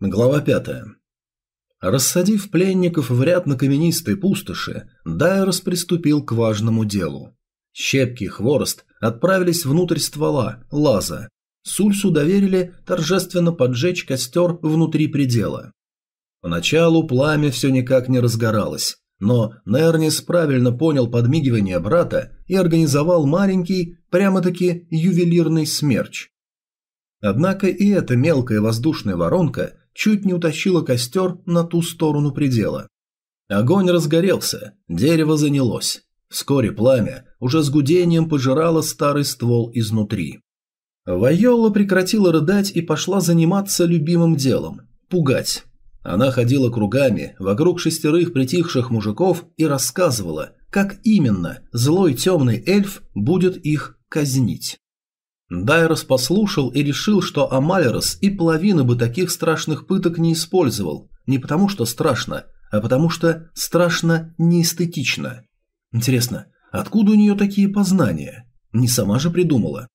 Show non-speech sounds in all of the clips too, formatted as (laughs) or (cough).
Глава пятая. Рассадив пленников в ряд на каменистой пустоши, Дайрос приступил к важному делу. Щепки и хворост отправились внутрь ствола, лаза. Сульсу доверили торжественно поджечь костер внутри предела. Поначалу пламя все никак не разгоралось, но Нернис правильно понял подмигивание брата и организовал маленький, прямо-таки ювелирный смерч. Однако и эта мелкая воздушная воронка чуть не утащила костер на ту сторону предела. Огонь разгорелся, дерево занялось. Вскоре пламя уже с гудением пожирало старый ствол изнутри. Вайола прекратила рыдать и пошла заниматься любимым делом – пугать. Она ходила кругами вокруг шестерых притихших мужиков и рассказывала, как именно злой темный эльф будет их казнить. Дайрос послушал и решил, что Амалерос и половины бы таких страшных пыток не использовал, не потому что страшно, а потому что страшно неэстетично. Интересно, откуда у нее такие познания? Не сама же придумала.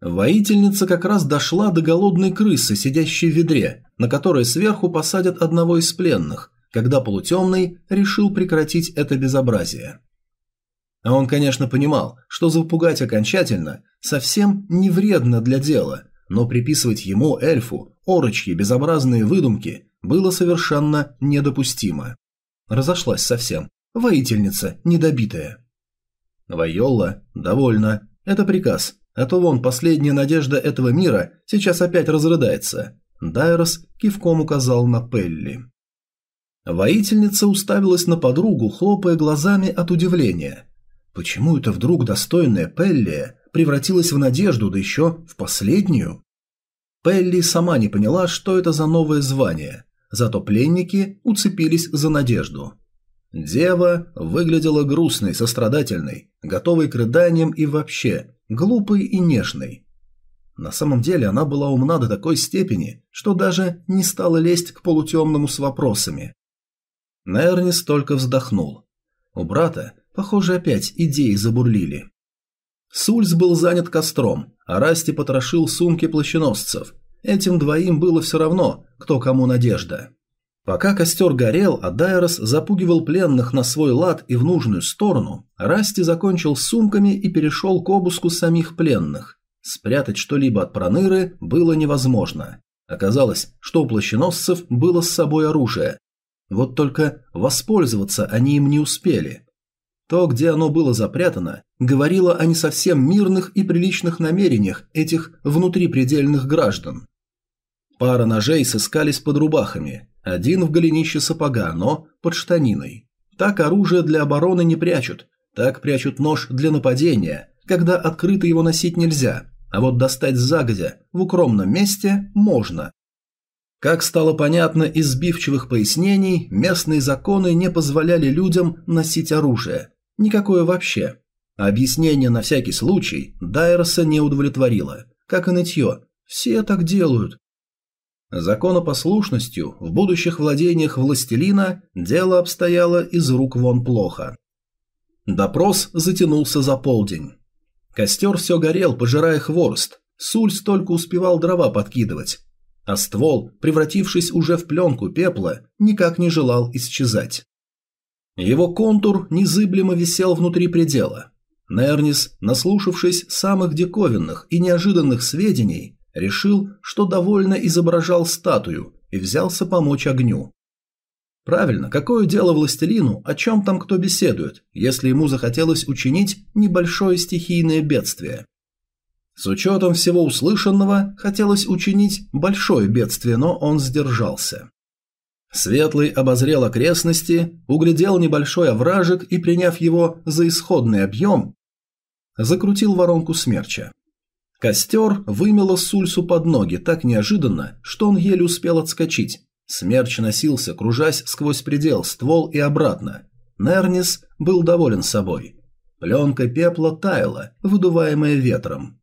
Воительница как раз дошла до голодной крысы, сидящей в ведре, на которой сверху посадят одного из пленных, когда полутемный решил прекратить это безобразие. А он, конечно, понимал, что запугать окончательно совсем не вредно для дела, но приписывать ему, эльфу, орочьи безобразные выдумки было совершенно недопустимо. Разошлась совсем. Воительница недобитая. Вайолла довольна. Это приказ, а то вон последняя надежда этого мира сейчас опять разрыдается. Дайрос кивком указал на Пелли. Воительница уставилась на подругу, хлопая глазами от удивления. Почему это вдруг достойная Пелли превратилась в надежду, да еще в последнюю? Пелли сама не поняла, что это за новое звание, зато пленники уцепились за надежду. Дева выглядела грустной, сострадательной, готовой к рыданиям и вообще глупой и нежной. На самом деле она была умна до такой степени, что даже не стала лезть к полутемному с вопросами. Нернис только вздохнул. У брата Похоже, опять идеи забурлили. Сульс был занят костром, а Расти потрошил сумки плащеносцев. Этим двоим было все равно, кто кому надежда. Пока костер горел, а Дайрос запугивал пленных на свой лад и в нужную сторону, Расти закончил с сумками и перешел к обыску самих пленных. Спрятать что-либо от проныры было невозможно. Оказалось, что у плащеносцев было с собой оружие. Вот только воспользоваться они им не успели. То, где оно было запрятано, говорило о не совсем мирных и приличных намерениях этих внутрипредельных граждан. Пара ножей сыскались под рубахами, один в голенище сапога, но под штаниной. Так оружие для обороны не прячут, так прячут нож для нападения, когда открыто его носить нельзя, а вот достать загодя в укромном месте можно. Как стало понятно из сбивчивых пояснений, местные законы не позволяли людям носить оружие, Никакое вообще. Объяснение на всякий случай Дайроса не удовлетворило. Как и нытье. Все так делают. Законопослушностью в будущих владениях властелина дело обстояло из рук вон плохо. Допрос затянулся за полдень. Костер все горел, пожирая хворост. Сульс только успевал дрова подкидывать. А ствол, превратившись уже в пленку пепла, никак не желал исчезать. Его контур незыблемо висел внутри предела. Нернис, наслушавшись самых диковинных и неожиданных сведений, решил, что довольно изображал статую и взялся помочь огню. Правильно, какое дело властелину, о чем там кто беседует, если ему захотелось учинить небольшое стихийное бедствие. С учетом всего услышанного, хотелось учинить большое бедствие, но он сдержался. Светлый обозрел окрестности, углядел небольшой овражек и, приняв его за исходный объем, закрутил воронку смерча. Костер вымело Сульсу под ноги так неожиданно, что он еле успел отскочить. Смерч носился, кружась сквозь предел, ствол и обратно. Нернис был доволен собой. Пленка пепла таяла, выдуваемая ветром.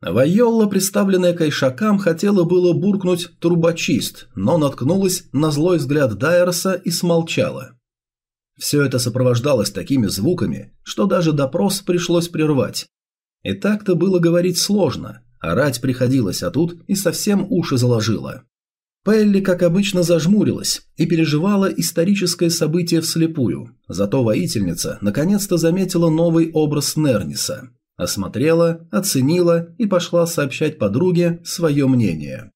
Вайолла, представленная Кайшакам, хотела было буркнуть «трубочист», но наткнулась на злой взгляд Дайерса и смолчала. Все это сопровождалось такими звуками, что даже допрос пришлось прервать. И так-то было говорить сложно, орать приходилось, а тут и совсем уши заложило. Пелли, как обычно, зажмурилась и переживала историческое событие вслепую. Зато воительница наконец-то заметила новый образ Нерниса. Осмотрела, оценила и пошла сообщать подруге свое мнение.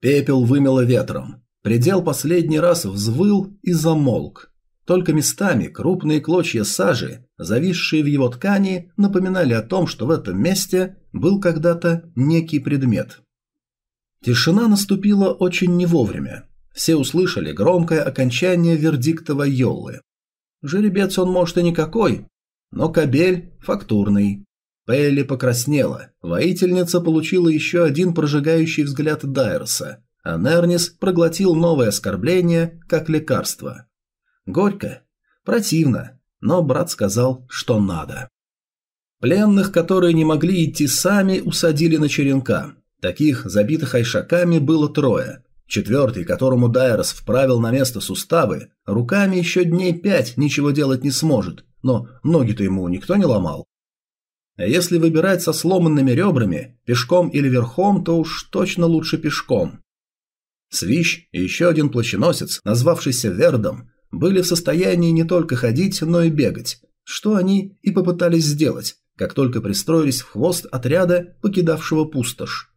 Пепел вымело ветром. Предел последний раз взвыл и замолк. Только местами крупные клочья сажи, зависшие в его ткани, напоминали о том, что в этом месте был когда-то некий предмет. Тишина наступила очень не вовремя. Все услышали громкое окончание вердикта Вайоллы. Жеребец он может и никакой, но кобель фактурный. Пелли покраснела, воительница получила еще один прожигающий взгляд Дайерса, а Нернис проглотил новое оскорбление как лекарство. Горько, противно, но брат сказал, что надо. Пленных, которые не могли идти сами, усадили на черенка. Таких, забитых айшаками, было трое. Четвертый, которому Дайрос вправил на место суставы, руками еще дней пять ничего делать не сможет, но ноги-то ему никто не ломал. А если выбирать со сломанными ребрами, пешком или верхом, то уж точно лучше пешком. Свищ и еще один плащеносец, назвавшийся Вердом, были в состоянии не только ходить, но и бегать, что они и попытались сделать, как только пристроились в хвост отряда, покидавшего пустошь.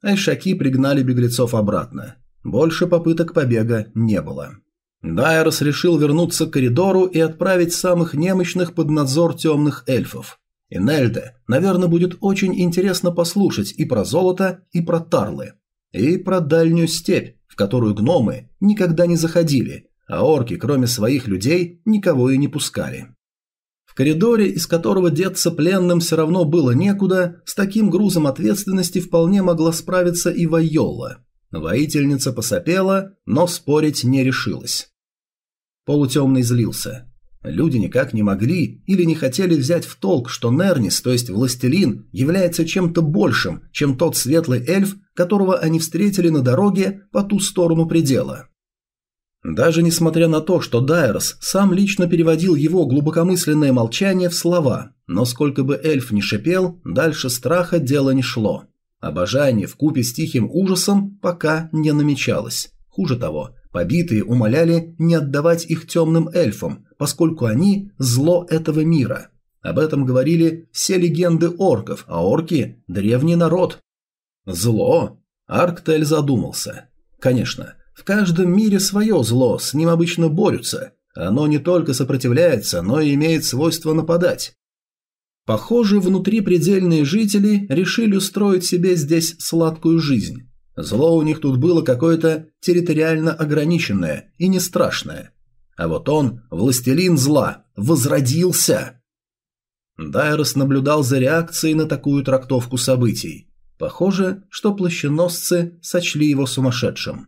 Айшаки пригнали беглецов обратно. Больше попыток побега не было. Дайрос решил вернуться к коридору и отправить самых немощных под надзор темных эльфов. И Нельде, наверное, будет очень интересно послушать и про золото, и про тарлы. И про дальнюю степь, в которую гномы никогда не заходили, а орки, кроме своих людей, никого и не пускали коридоре, из которого деться пленным все равно было некуда, с таким грузом ответственности вполне могла справиться и Вайолла. Воительница посопела, но спорить не решилась. Полутемный злился. Люди никак не могли или не хотели взять в толк, что Нернис, то есть властелин, является чем-то большим, чем тот светлый эльф, которого они встретили на дороге по ту сторону предела. Даже несмотря на то, что Дайрос сам лично переводил его глубокомысленное молчание в слова, но сколько бы эльф ни шипел, дальше страха дело не шло. Обожание в купе с тихим ужасом пока не намечалось. Хуже того, побитые умоляли не отдавать их темным эльфам, поскольку они – зло этого мира. Об этом говорили все легенды орков, а орки – древний народ. Зло? Арктель задумался. Конечно, в каждом мире свое зло, с ним обычно борются. Оно не только сопротивляется, но и имеет свойство нападать. Похоже, внутрипредельные жители решили устроить себе здесь сладкую жизнь. Зло у них тут было какое-то территориально ограниченное и не страшное. А вот он, властелин зла, возродился. Дайрос наблюдал за реакцией на такую трактовку событий. Похоже, что плащеносцы сочли его сумасшедшим.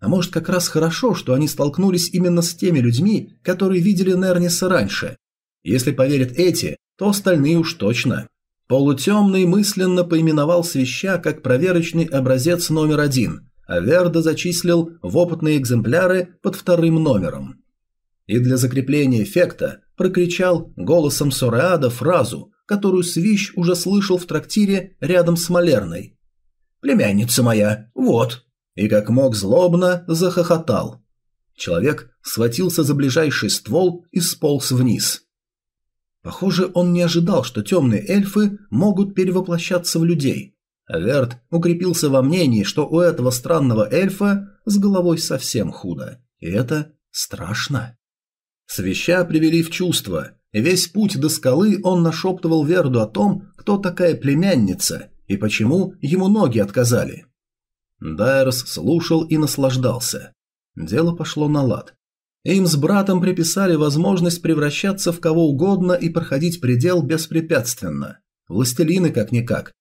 А может, как раз хорошо, что они столкнулись именно с теми людьми, которые видели Нерниса раньше. Если поверят эти, то остальные уж точно. Полутемный мысленно поименовал свища как проверочный образец номер один, а Верда зачислил в опытные экземпляры под вторым номером. И для закрепления эффекта прокричал голосом Сореада фразу, которую Свищ уже слышал в трактире рядом с Малерной. «Племянница моя, вот, и как мог злобно захохотал. Человек схватился за ближайший ствол и сполз вниз. Похоже, он не ожидал, что темные эльфы могут перевоплощаться в людей. Аверт укрепился во мнении, что у этого странного эльфа с головой совсем худо. И это страшно. Свеща привели в чувство. Весь путь до скалы он нашептывал Верду о том, кто такая племянница и почему ему ноги отказали. Дайрос слушал и наслаждался. Дело пошло на лад. Им с братом приписали возможность превращаться в кого угодно и проходить предел беспрепятственно. Властелины как-никак.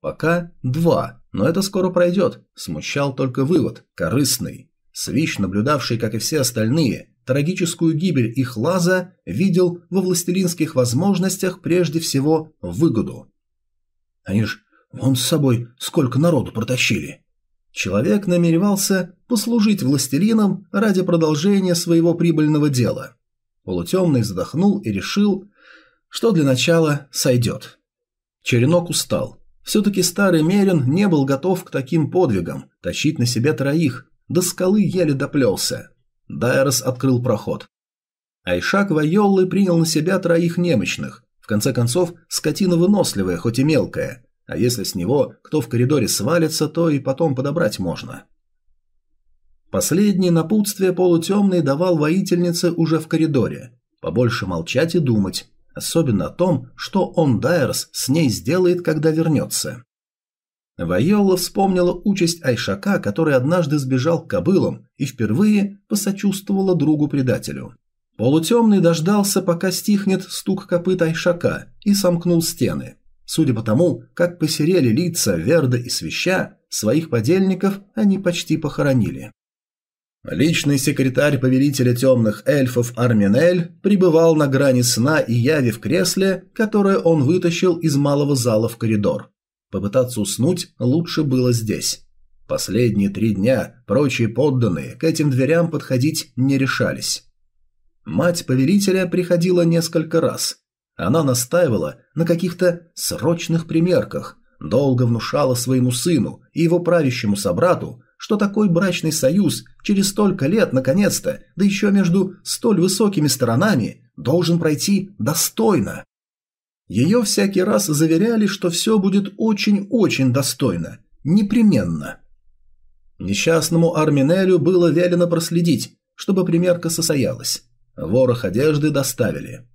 Пока два, но это скоро пройдет. Смущал только вывод, корыстный. Свищ, наблюдавший, как и все остальные, трагическую гибель их лаза, видел во властелинских возможностях прежде всего выгоду. Они ж вон с собой сколько народу протащили. Человек намеревался послужить властелинам ради продолжения своего прибыльного дела. Полутемный вздохнул и решил, что для начала сойдет. Черенок устал. Все-таки старый Мерин не был готов к таким подвигам, тащить на себе троих, до скалы еле доплелся. Дайрос открыл проход. Айшак Вайоллы принял на себя троих немощных. В конце концов, скотина выносливая, хоть и мелкая. А если с него кто в коридоре свалится, то и потом подобрать можно. Последнее напутствие полутемный давал воительнице уже в коридоре. Побольше молчать и думать. Особенно о том, что он, Дайерс, с ней сделает, когда вернется. Вайолла вспомнила участь Айшака, который однажды сбежал к кобылам и впервые посочувствовала другу-предателю. Полутемный дождался, пока стихнет стук копыт Айшака, и сомкнул стены. Судя по тому, как посерели лица Верда и Свища, своих подельников они почти похоронили. Личный секретарь повелителя темных эльфов Арминель пребывал на грани сна и яви в кресле, которое он вытащил из малого зала в коридор. Попытаться уснуть лучше было здесь. Последние три дня прочие подданные к этим дверям подходить не решались. Мать повелителя приходила несколько раз. Она настаивала на каких-то срочных примерках, долго внушала своему сыну и его правящему собрату, что такой брачный союз через столько лет, наконец-то, да еще между столь высокими сторонами, должен пройти достойно. Ее всякий раз заверяли, что все будет очень-очень достойно, непременно. Несчастному Арминелю было велено проследить, чтобы примерка состоялась. Ворох одежды доставили.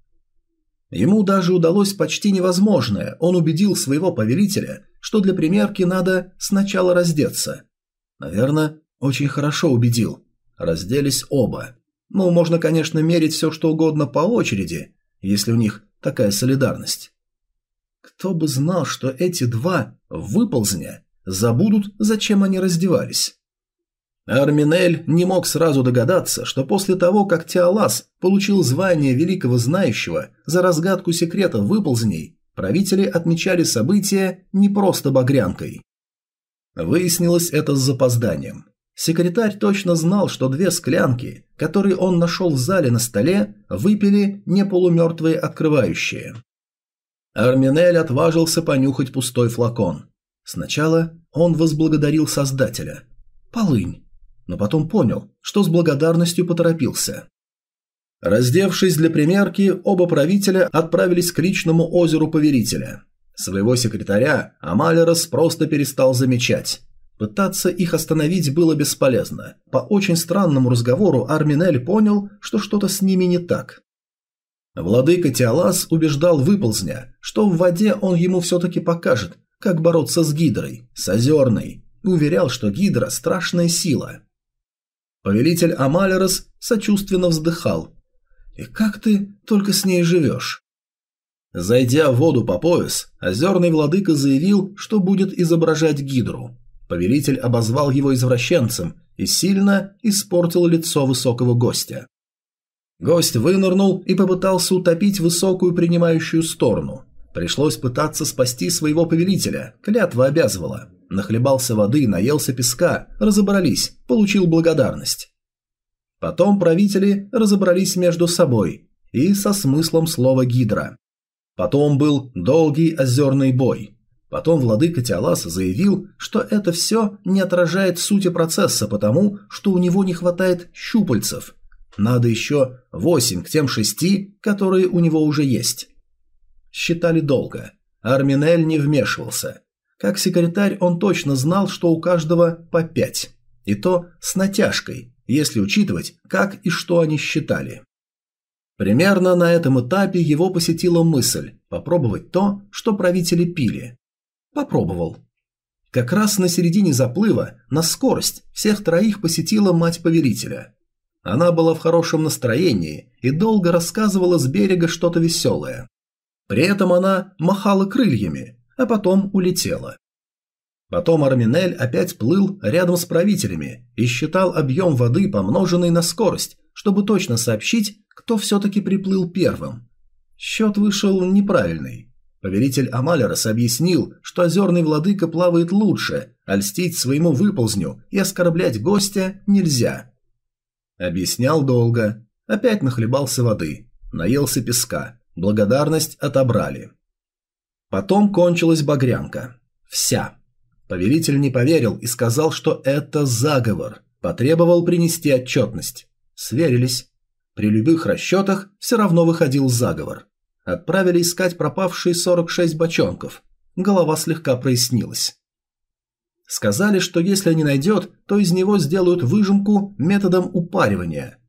Ему даже удалось почти невозможное, он убедил своего повелителя, что для примерки надо сначала раздеться. Наверное, очень хорошо убедил. Разделись оба. Ну, можно, конечно, мерить все что угодно по очереди, если у них такая солидарность. Кто бы знал, что эти два выползня забудут, зачем они раздевались. Арминель не мог сразу догадаться, что после того, как Теолас получил звание Великого Знающего за разгадку секрета выползней, правители отмечали события не просто багрянкой. Выяснилось это с запозданием. Секретарь точно знал, что две склянки, которые он нашел в зале на столе, выпили не полумертвые открывающие. Арминель отважился понюхать пустой флакон. Сначала он возблагодарил Создателя. Полынь. Но потом понял, что с благодарностью поторопился. Раздевшись для примерки, оба правителя отправились к личному озеру Поверителя. Своего секретаря Амалерос просто перестал замечать. Пытаться их остановить было бесполезно. По очень странному разговору Арминель понял, что что-то с ними не так. Владыка Тиалас убеждал выползня, что в воде он ему все-таки покажет, как бороться с Гидрой, с Озерной, и уверял, что Гидра – страшная сила. Повелитель Амалерос сочувственно вздыхал. «И как ты только с ней живешь?» Зайдя в воду по пояс, озерный владыка заявил, что будет изображать гидру. Повелитель обозвал его извращенцем и сильно испортил лицо высокого гостя. Гость вынырнул и попытался утопить высокую принимающую сторону. Пришлось пытаться спасти своего повелителя, клятва обязывала. Нахлебался воды, наелся песка, разобрались, получил благодарность. Потом правители разобрались между собой и со смыслом слова «гидра». Потом был долгий озерный бой. Потом владыка Тиалас заявил, что это все не отражает сути процесса, потому что у него не хватает щупальцев. Надо еще восемь к тем шести, которые у него уже есть. Считали долго. Арминель не вмешивался. Как секретарь он точно знал, что у каждого по пять. И то с натяжкой, если учитывать, как и что они считали. Примерно на этом этапе его посетила мысль попробовать то, что правители пили. Попробовал. Как раз на середине заплыва, на скорость, всех троих посетила мать повелителя. Она была в хорошем настроении и долго рассказывала с берега что-то веселое. При этом она махала крыльями, а потом улетела. Потом Арминель опять плыл рядом с правителями и считал объем воды, помноженный на скорость, чтобы точно сообщить, кто все-таки приплыл первым. Счет вышел неправильный. Повелитель Амалерос объяснил, что озерный владыка плавает лучше, а льстить своему выползню и оскорблять гостя нельзя. Объяснял долго. Опять нахлебался воды. Наелся песка. Благодарность отобрали. Потом кончилась багрянка. Вся. Повелитель не поверил и сказал, что это заговор. Потребовал принести отчетность. Сверились. При любых расчетах все равно выходил заговор. Отправили искать пропавшие 46 бочонков. Голова слегка прояснилась. Сказали, что если не найдет, то из него сделают выжимку методом упаривания.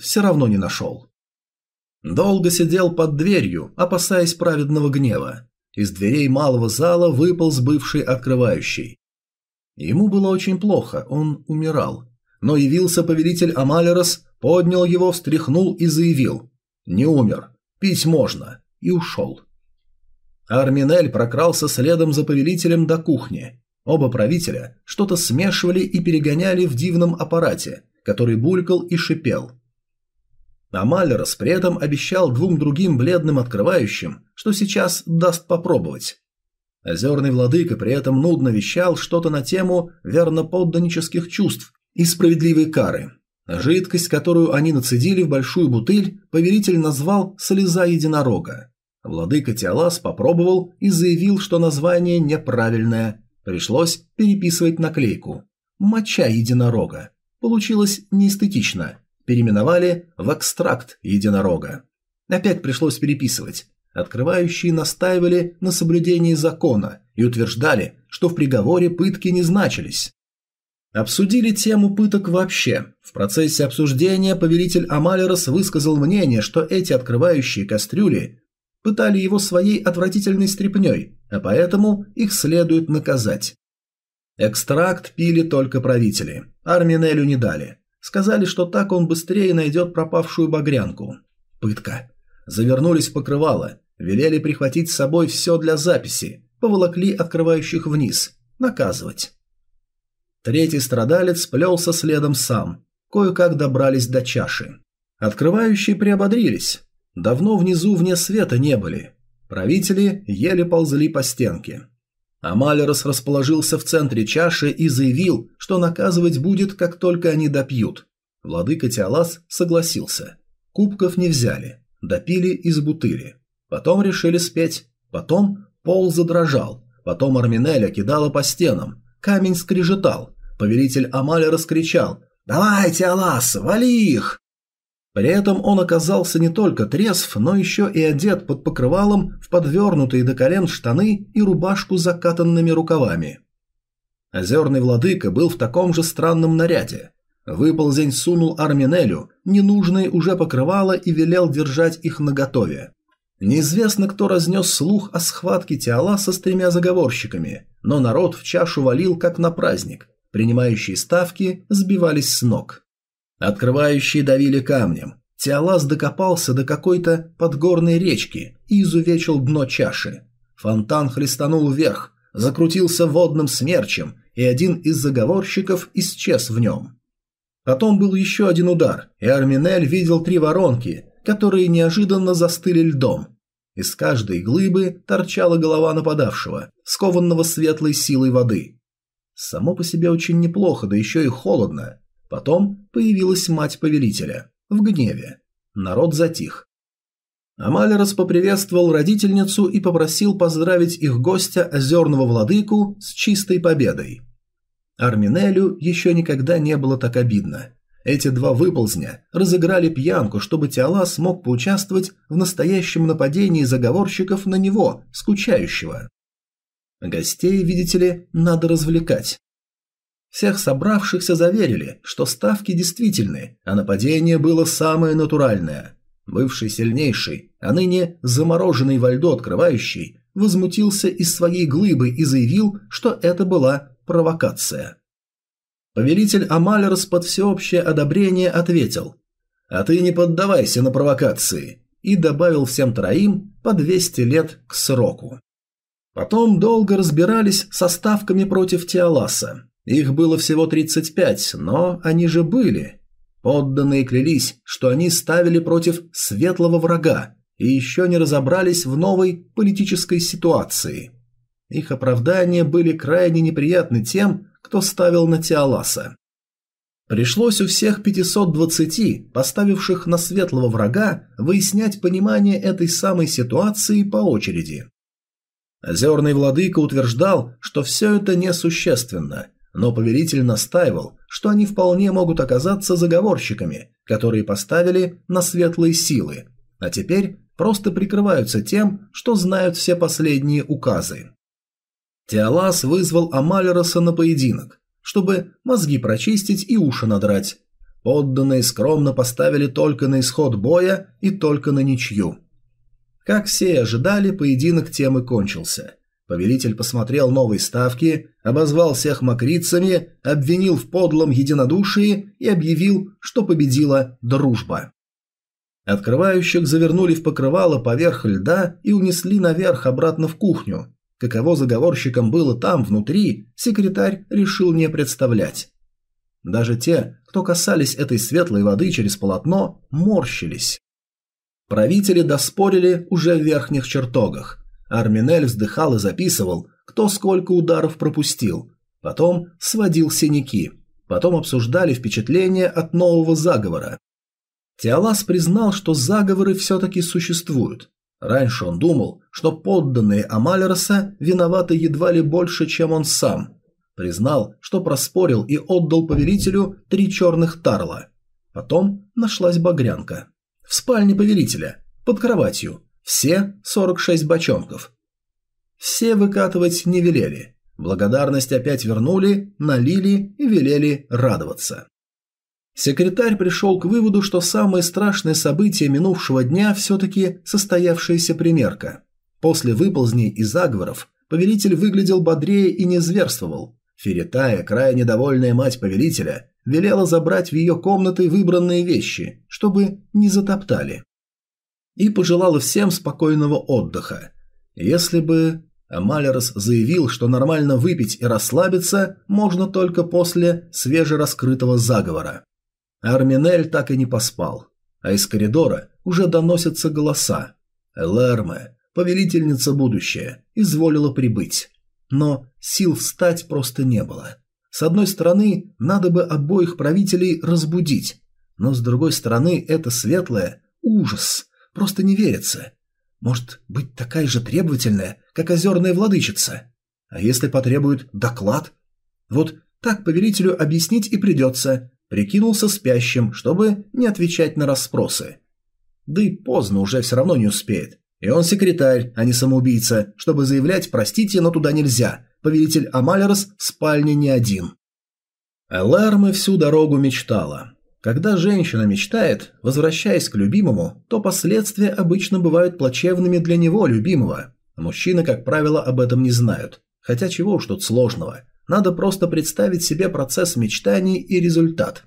Все равно не нашел. Долго сидел под дверью, опасаясь праведного гнева. Из дверей малого зала выпал бывший открывающий. Ему было очень плохо, он умирал. Но явился повелитель Амалерос, поднял его, встряхнул и заявил «Не умер, пить можно», и ушел. Арминель прокрался следом за повелителем до кухни. Оба правителя что-то смешивали и перегоняли в дивном аппарате, который булькал и шипел. Амалерос при этом обещал двум другим бледным открывающим, что сейчас даст попробовать. Озерный владыка при этом нудно вещал что-то на тему верноподданнических чувств и справедливой кары. Жидкость, которую они нацедили в большую бутыль, повелитель назвал «слеза единорога». Владыка Тиалас попробовал и заявил, что название неправильное. Пришлось переписывать наклейку. «Моча единорога». Получилось неэстетично. Переименовали в экстракт единорога. Опять пришлось переписывать. Открывающие настаивали на соблюдении закона и утверждали, что в приговоре пытки не значились. Обсудили тему пыток вообще. В процессе обсуждения повелитель Амалерос высказал мнение, что эти открывающие кастрюли пытали его своей отвратительной стряпнёй, а поэтому их следует наказать. Экстракт пили только правители, Арминелю не дали. Сказали, что так он быстрее найдет пропавшую багрянку. Пытка. Завернулись в покрывало, велели прихватить с собой все для записи, поволокли открывающих вниз. Наказывать. Третий страдалец плелся следом сам. Кое-как добрались до чаши. Открывающие приободрились. Давно внизу вне света не были. Правители еле ползли по стенке. Амалерос расположился в центре чаши и заявил, что наказывать будет, как только они допьют. Владыка Тиалас согласился. Кубков не взяли. Допили из бутыли. Потом решили спеть. Потом пол задрожал. Потом Арминеля кидала по стенам. Камень скрежетал. Повелитель Амаля раскричал «Давайте, Алас, вали их!» При этом он оказался не только трезв, но еще и одет под покрывалом в подвернутые до колен штаны и рубашку с закатанными рукавами. Озерный владыка был в таком же странном наряде. Выползень сунул Арминелю ненужные уже покрывала и велел держать их наготове. Неизвестно, кто разнес слух о схватке Тиаласа с тремя заговорщиками, но народ в чашу валил, как на праздник. Принимающие ставки сбивались с ног. Открывающие давили камнем. Тиалас докопался до какой-то подгорной речки и изувечил дно чаши. Фонтан хлестанул вверх, закрутился водным смерчем, и один из заговорщиков исчез в нем. Потом был еще один удар, и Арминель видел три воронки, которые неожиданно застыли льдом. Из каждой глыбы торчала голова нападавшего, скованного светлой силой воды. Само по себе очень неплохо, да еще и холодно. Потом появилась мать повелителя. В гневе. Народ затих. Амалерос поприветствовал родительницу и попросил поздравить их гостя, озерного владыку, с чистой победой. Арминелю еще никогда не было так обидно. Эти два выползня разыграли пьянку, чтобы Тиалас мог поучаствовать в настоящем нападении заговорщиков на него, скучающего. Гостей, видите ли, надо развлекать. Всех собравшихся заверили, что ставки действительны, а нападение было самое натуральное. Бывший сильнейший, а ныне замороженный во льду открывающий, возмутился из своей глыбы и заявил, что это была провокация. Повелитель Амалерс под всеобщее одобрение ответил «А ты не поддавайся на провокации» и добавил всем троим по 200 лет к сроку. Потом долго разбирались со ставками против Тиаласа. Их было всего 35, но они же были. Подданные клялись, что они ставили против светлого врага и еще не разобрались в новой политической ситуации. Их оправдания были крайне неприятны тем, кто ставил на Тиаласа. Пришлось у всех 520, поставивших на светлого врага, выяснять понимание этой самой ситуации по очереди. Озерный владыка утверждал, что все это несущественно, но повелитель настаивал, что они вполне могут оказаться заговорщиками, которые поставили на светлые силы, а теперь просто прикрываются тем, что знают все последние указы. Теолас вызвал Амалероса на поединок, чтобы мозги прочистить и уши надрать. Подданные скромно поставили только на исход боя и только на ничью. Как все и ожидали, поединок тем и кончился. Повелитель посмотрел новые ставки, обозвал всех мокрицами, обвинил в подлом единодушии и объявил, что победила дружба. Открывающих завернули в покрывало поверх льда и унесли наверх обратно в кухню. Каково заговорщикам было там, внутри, секретарь решил не представлять. Даже те, кто касались этой светлой воды через полотно, морщились. Правители доспорили уже в верхних чертогах. Арминель вздыхал и записывал, кто сколько ударов пропустил. Потом сводил синяки. Потом обсуждали впечатления от нового заговора. Теолас признал, что заговоры все-таки существуют. Раньше он думал, что подданные Амалероса виноваты едва ли больше, чем он сам. Признал, что проспорил и отдал повелителю три черных тарла. Потом нашлась багрянка. В спальне повелителя, под кроватью. Все 46 бочонков. Все выкатывать не велели. Благодарность опять вернули, налили и велели радоваться. Секретарь пришел к выводу, что самое страшное событие минувшего дня все-таки состоявшаяся примерка. После выползней и заговоров повелитель выглядел бодрее и не зверствовал. Феритая, крайне довольная мать повелителя, велела забрать в ее комнаты выбранные вещи, чтобы не затоптали. И пожелала всем спокойного отдыха. Если бы Амалерос заявил, что нормально выпить и расслабиться можно только после свежераскрытого заговора. Арминель так и не поспал, а из коридора уже доносятся голоса. Элэрме, повелительница будущее, изволила прибыть. Но сил встать просто не было. С одной стороны, надо бы обоих правителей разбудить, но с другой стороны, это светлое – ужас, просто не верится. Может быть такая же требовательная, как озерная владычица? А если потребует доклад? Вот так повелителю объяснить и придется. Прикинулся спящим, чтобы не отвечать на расспросы. Да и поздно уже все равно не успеет. И он секретарь, а не самоубийца, чтобы заявлять «простите, но туда нельзя», повелитель Амалерос в спальне не один. Элэрме всю дорогу мечтала. Когда женщина мечтает, возвращаясь к любимому, то последствия обычно бывают плачевными для него, любимого. Мужчины, как правило, об этом не знают. Хотя чего уж тут сложного. Надо просто представить себе процесс мечтаний и результат.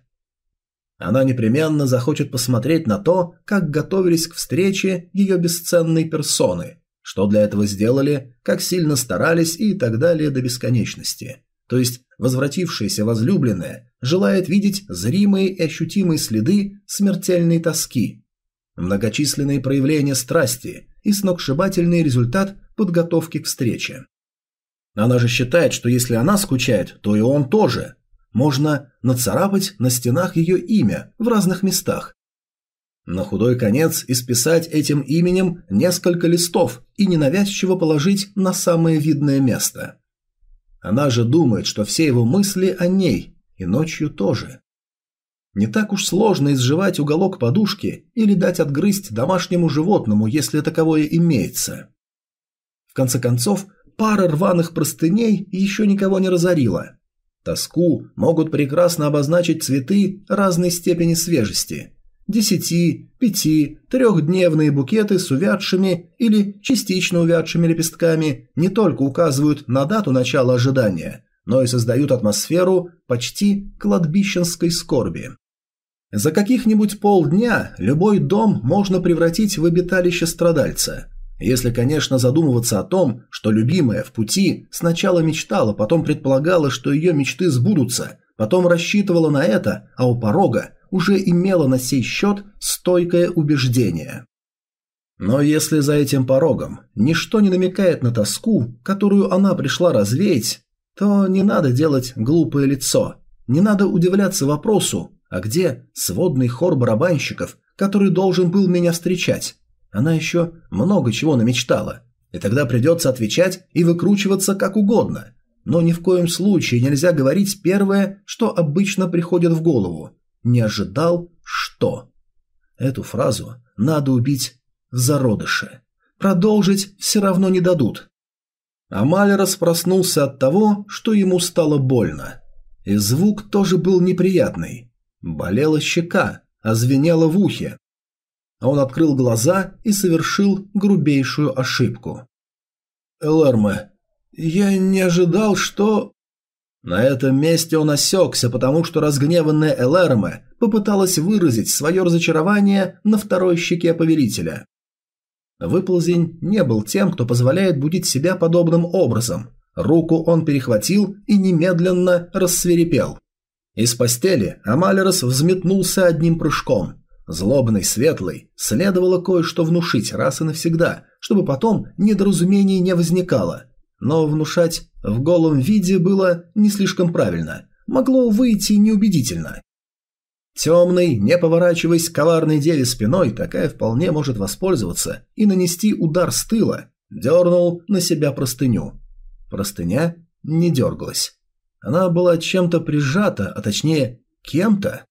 Она непременно захочет посмотреть на то, как готовились к встрече ее бесценной персоны, что для этого сделали, как сильно старались и так далее до бесконечности. То есть возвратившаяся возлюбленная желает видеть зримые и ощутимые следы смертельной тоски, многочисленные проявления страсти и сногсшибательный результат подготовки к встрече. Она же считает, что если она скучает, то и он тоже. Можно нацарапать на стенах ее имя в разных местах, на худой конец исписать этим именем несколько листов и ненавязчиво положить на самое видное место. Она же думает, что все его мысли о ней, и ночью тоже. Не так уж сложно изживать уголок подушки или дать отгрызть домашнему животному, если таковое имеется. В конце концов, пара рваных простыней еще никого не разорила. Тоску могут прекрасно обозначить цветы разной степени свежести – десяти, пяти, трехдневные букеты с увядшими или частично увядшими лепестками не только указывают на дату начала ожидания, но и создают атмосферу почти кладбищенской скорби. За каких-нибудь полдня любой дом можно превратить в обиталище страдальца. Если, конечно, задумываться о том, что любимая в пути сначала мечтала, потом предполагала, что ее мечты сбудутся, потом рассчитывала на это, а у порога уже имела на сей счет стойкое убеждение. Но если за этим порогом ничто не намекает на тоску, которую она пришла развеять, то не надо делать глупое лицо, не надо удивляться вопросу, а где сводный хор барабанщиков, который должен был меня встречать? Она еще много чего намечтала. и тогда придется отвечать и выкручиваться как угодно. Но ни в коем случае нельзя говорить первое, что обычно приходит в голову. Не ожидал, что. Эту фразу надо убить в зародыше. Продолжить все равно не дадут. Амалерос проснулся от того, что ему стало больно. И звук тоже был неприятный. Болела щека, а звенело в ухе. Он открыл глаза и совершил грубейшую ошибку. «Элэрме, я не ожидал, что...» На этом месте он осекся, потому что разгневанная Элэрме попыталась выразить свое разочарование на второй щеке повелителя. Выползень не был тем, кто позволяет будить себя подобным образом. Руку он перехватил и немедленно рассверепел. Из постели Амалерос взметнулся одним прыжком. Злобный, светлый, следовало кое-что внушить раз и навсегда, чтобы потом недоразумений не возникало. Но внушать в голом виде было не слишком правильно, могло выйти неубедительно. Темный, не поворачиваясь к коварной деве спиной, такая вполне может воспользоваться и нанести удар с тыла, дернул на себя простыню. Простыня не дергалась. Она была чем-то прижата, а точнее, кем-то.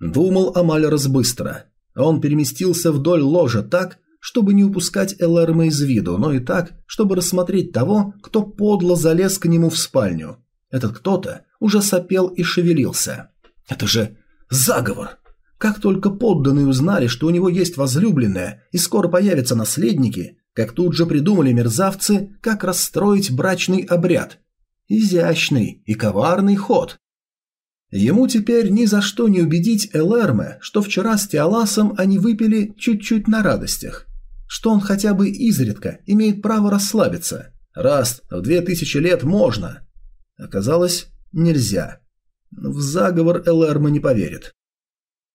Думал Амалерос быстро. Он переместился вдоль ложа так, чтобы не упускать Элэрма из виду, но и так, чтобы рассмотреть того, кто подло залез к нему в спальню. Этот кто-то уже сопел и шевелился. Это же Заговор! Как только подданные узнали, что у него есть возлюбленная и скоро появятся наследники, как тут же придумали мерзавцы, как расстроить брачный обряд. Изящный и коварный ход. Ему теперь ни за что не убедить Элэрме, что вчера с Теоласом они выпили чуть-чуть на радостях. Что он хотя бы изредка имеет право расслабиться. Раз в две тысячи лет можно. Оказалось, нельзя. В заговор Элэрма не поверит.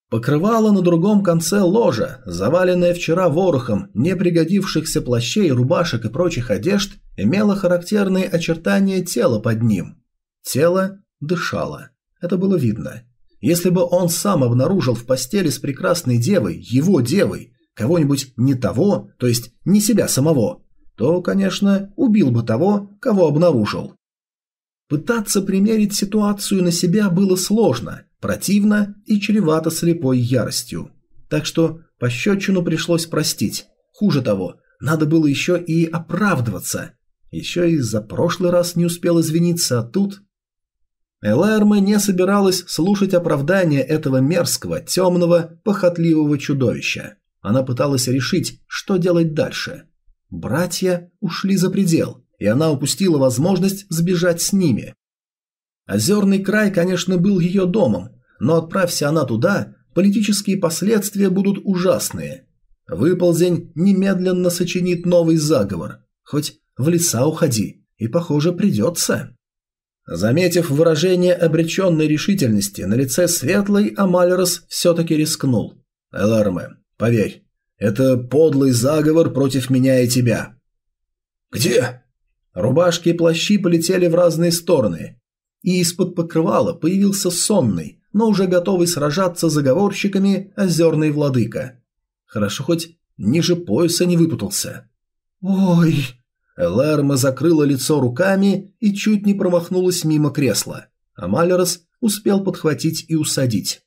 Покрывало на другом конце ложа, заваленное вчера ворохом непригодившихся плащей, рубашек и прочих одежд, имело характерные очертания тела под ним. Тело дышало. Это было видно. Если бы он сам обнаружил в постели с прекрасной девой, его девой, кого-нибудь не того, то есть не себя самого, то, конечно, убил бы того, кого обнаружил. Пытаться примерить ситуацию на себя было сложно, противно и чревато слепой яростью. Так что пощечину пришлось простить. Хуже того, надо было еще и оправдываться. Еще и за прошлый раз не успел извиниться, а тут... Элэрма не собиралась слушать оправдания этого мерзкого, темного, похотливого чудовища. Она пыталась решить, что делать дальше. Братья ушли за предел и она упустила возможность сбежать с ними. Озерный край, конечно, был ее домом, но отправься она туда, политические последствия будут ужасные. Выползень немедленно сочинит новый заговор. Хоть в леса уходи, и, похоже, придется. Заметив выражение обреченной решительности на лице Светлой, Амалерос все-таки рискнул. «Эларме, поверь, это подлый заговор против меня и тебя». «Где?» Рубашки и плащи полетели в разные стороны, и из-под покрывала появился сонный, но уже готовый сражаться с заговорщиками озерный владыка. Хорошо хоть ниже пояса не выпутался. «Ой!» Элэрма закрыла лицо руками и чуть не промахнулась мимо кресла, а Малерос успел подхватить и усадить.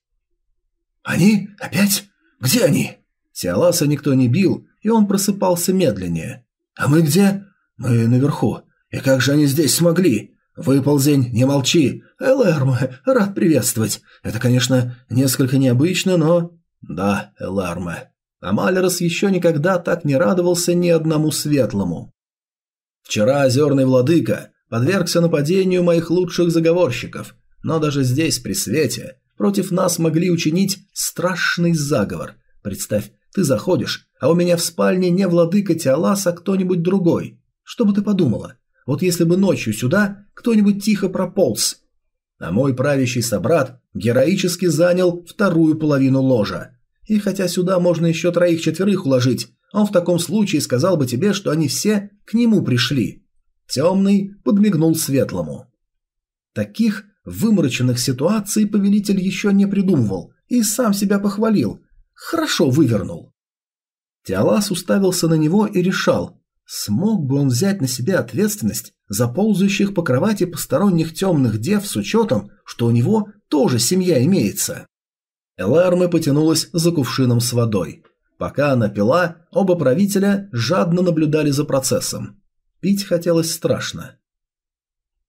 «Они? Опять? Где они?» Тиаласа никто не бил, и он просыпался медленнее. «А мы где? «Мы наверху. И как же они здесь смогли? Выползень, не молчи. Элэрме, рад приветствовать. Это, конечно, несколько необычно, но...» «Да, Элэрме». Амалерос еще никогда так не радовался ни одному светлому. «Вчера озерный владыка подвергся нападению моих лучших заговорщиков, но даже здесь, при свете, против нас могли учинить страшный заговор. Представь, ты заходишь, а у меня в спальне не владыка Теолас, а кто-нибудь другой. Что бы ты подумала? Вот если бы ночью сюда кто-нибудь тихо прополз. А мой правящий собрат героически занял вторую половину ложа. И хотя сюда можно еще троих-четверых уложить, он в таком случае сказал бы тебе, что они все к нему пришли. Темный подмигнул светлому. Таких вымороченных ситуаций повелитель еще не придумывал и сам себя похвалил. Хорошо вывернул. Теолас уставился на него и решал, Смог бы он взять на себя ответственность за ползающих по кровати посторонних темных дев с учетом, что у него тоже семья имеется? Эларме потянулась за кувшином с водой. Пока она пила, оба правителя жадно наблюдали за процессом. Пить хотелось страшно.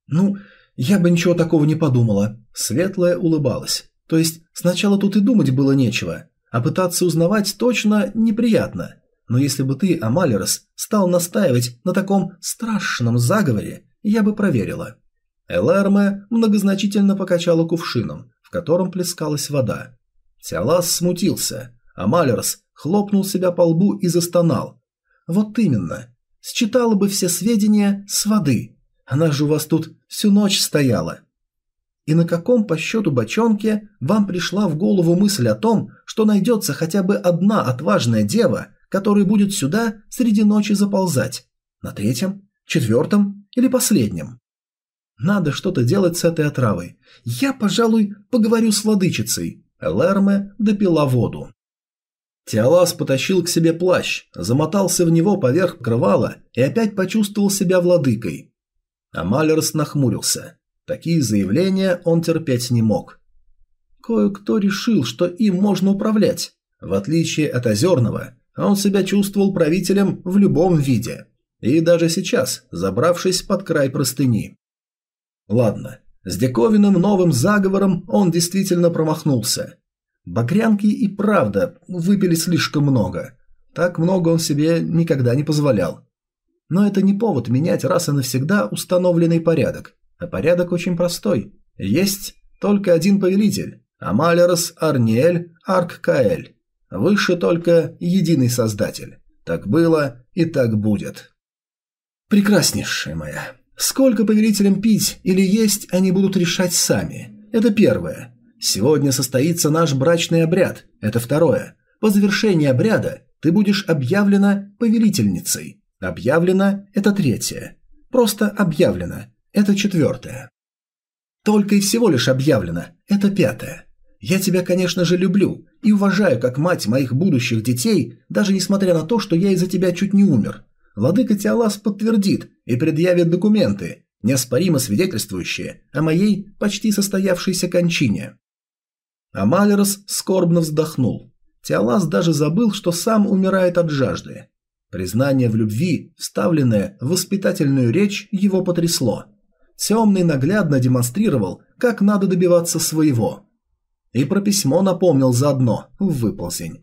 «Ну, я бы ничего такого не подумала», – Светлая улыбалась. «То есть сначала тут и думать было нечего, а пытаться узнавать точно неприятно. Но если бы ты, Амалерос, стал настаивать на таком страшном заговоре, я бы проверила». Элэрме многозначительно покачала кувшином, в котором плескалась вода. Тиалас смутился, а Малерс хлопнул себя по лбу и застонал. «Вот именно. Считала бы все сведения с воды. Она же у вас тут всю ночь стояла». И на каком по счету бочонке вам пришла в голову мысль о том, что найдется хотя бы одна отважная дева, которая будет сюда среди ночи заползать? На третьем? Четвертом? Или последнем? Надо что-то делать с этой отравой. Я, пожалуй, поговорю с владычицей. Элэрме допила воду. Тиалас потащил к себе плащ, замотался в него поверх крывала и опять почувствовал себя владыкой. Амалерс нахмурился. Такие заявления он терпеть не мог. Кое-кто решил, что им можно управлять. В отличие от Озерного, он себя чувствовал правителем в любом виде. И даже сейчас, забравшись под край простыни. Ладно, с диковинным новым заговором он действительно промахнулся. Багрянки и правда выпили слишком много. Так много он себе никогда не позволял. Но это не повод менять раз и навсегда установленный порядок. А порядок очень простой. Есть только один повелитель – Амалерос Арниэль Арккаэль. Выше только единый создатель. Так было и так будет. Прекраснейшая моя. Сколько повелителям пить или есть, они будут решать сами. Это первое. Сегодня состоится наш брачный обряд. Это второе. По завершении обряда ты будешь объявлена повелительницей. Объявлена – это третье. Просто объявлена – это четвертое. Только и всего лишь объявлена – это пятое. Я тебя, конечно же, люблю и уважаю как мать моих будущих детей, даже несмотря на то, что я из-за тебя чуть не умер. Владыка Тиалас подтвердит и предъявит документы, неоспоримо свидетельствующие о моей почти состоявшейся кончине. Амалерос скорбно вздохнул. Тиалас даже забыл, что сам умирает от жажды. Признание в любви, вставленное в воспитательную речь, его потрясло. Темный наглядно демонстрировал, как надо добиваться своего. И про письмо напомнил заодно, выползень.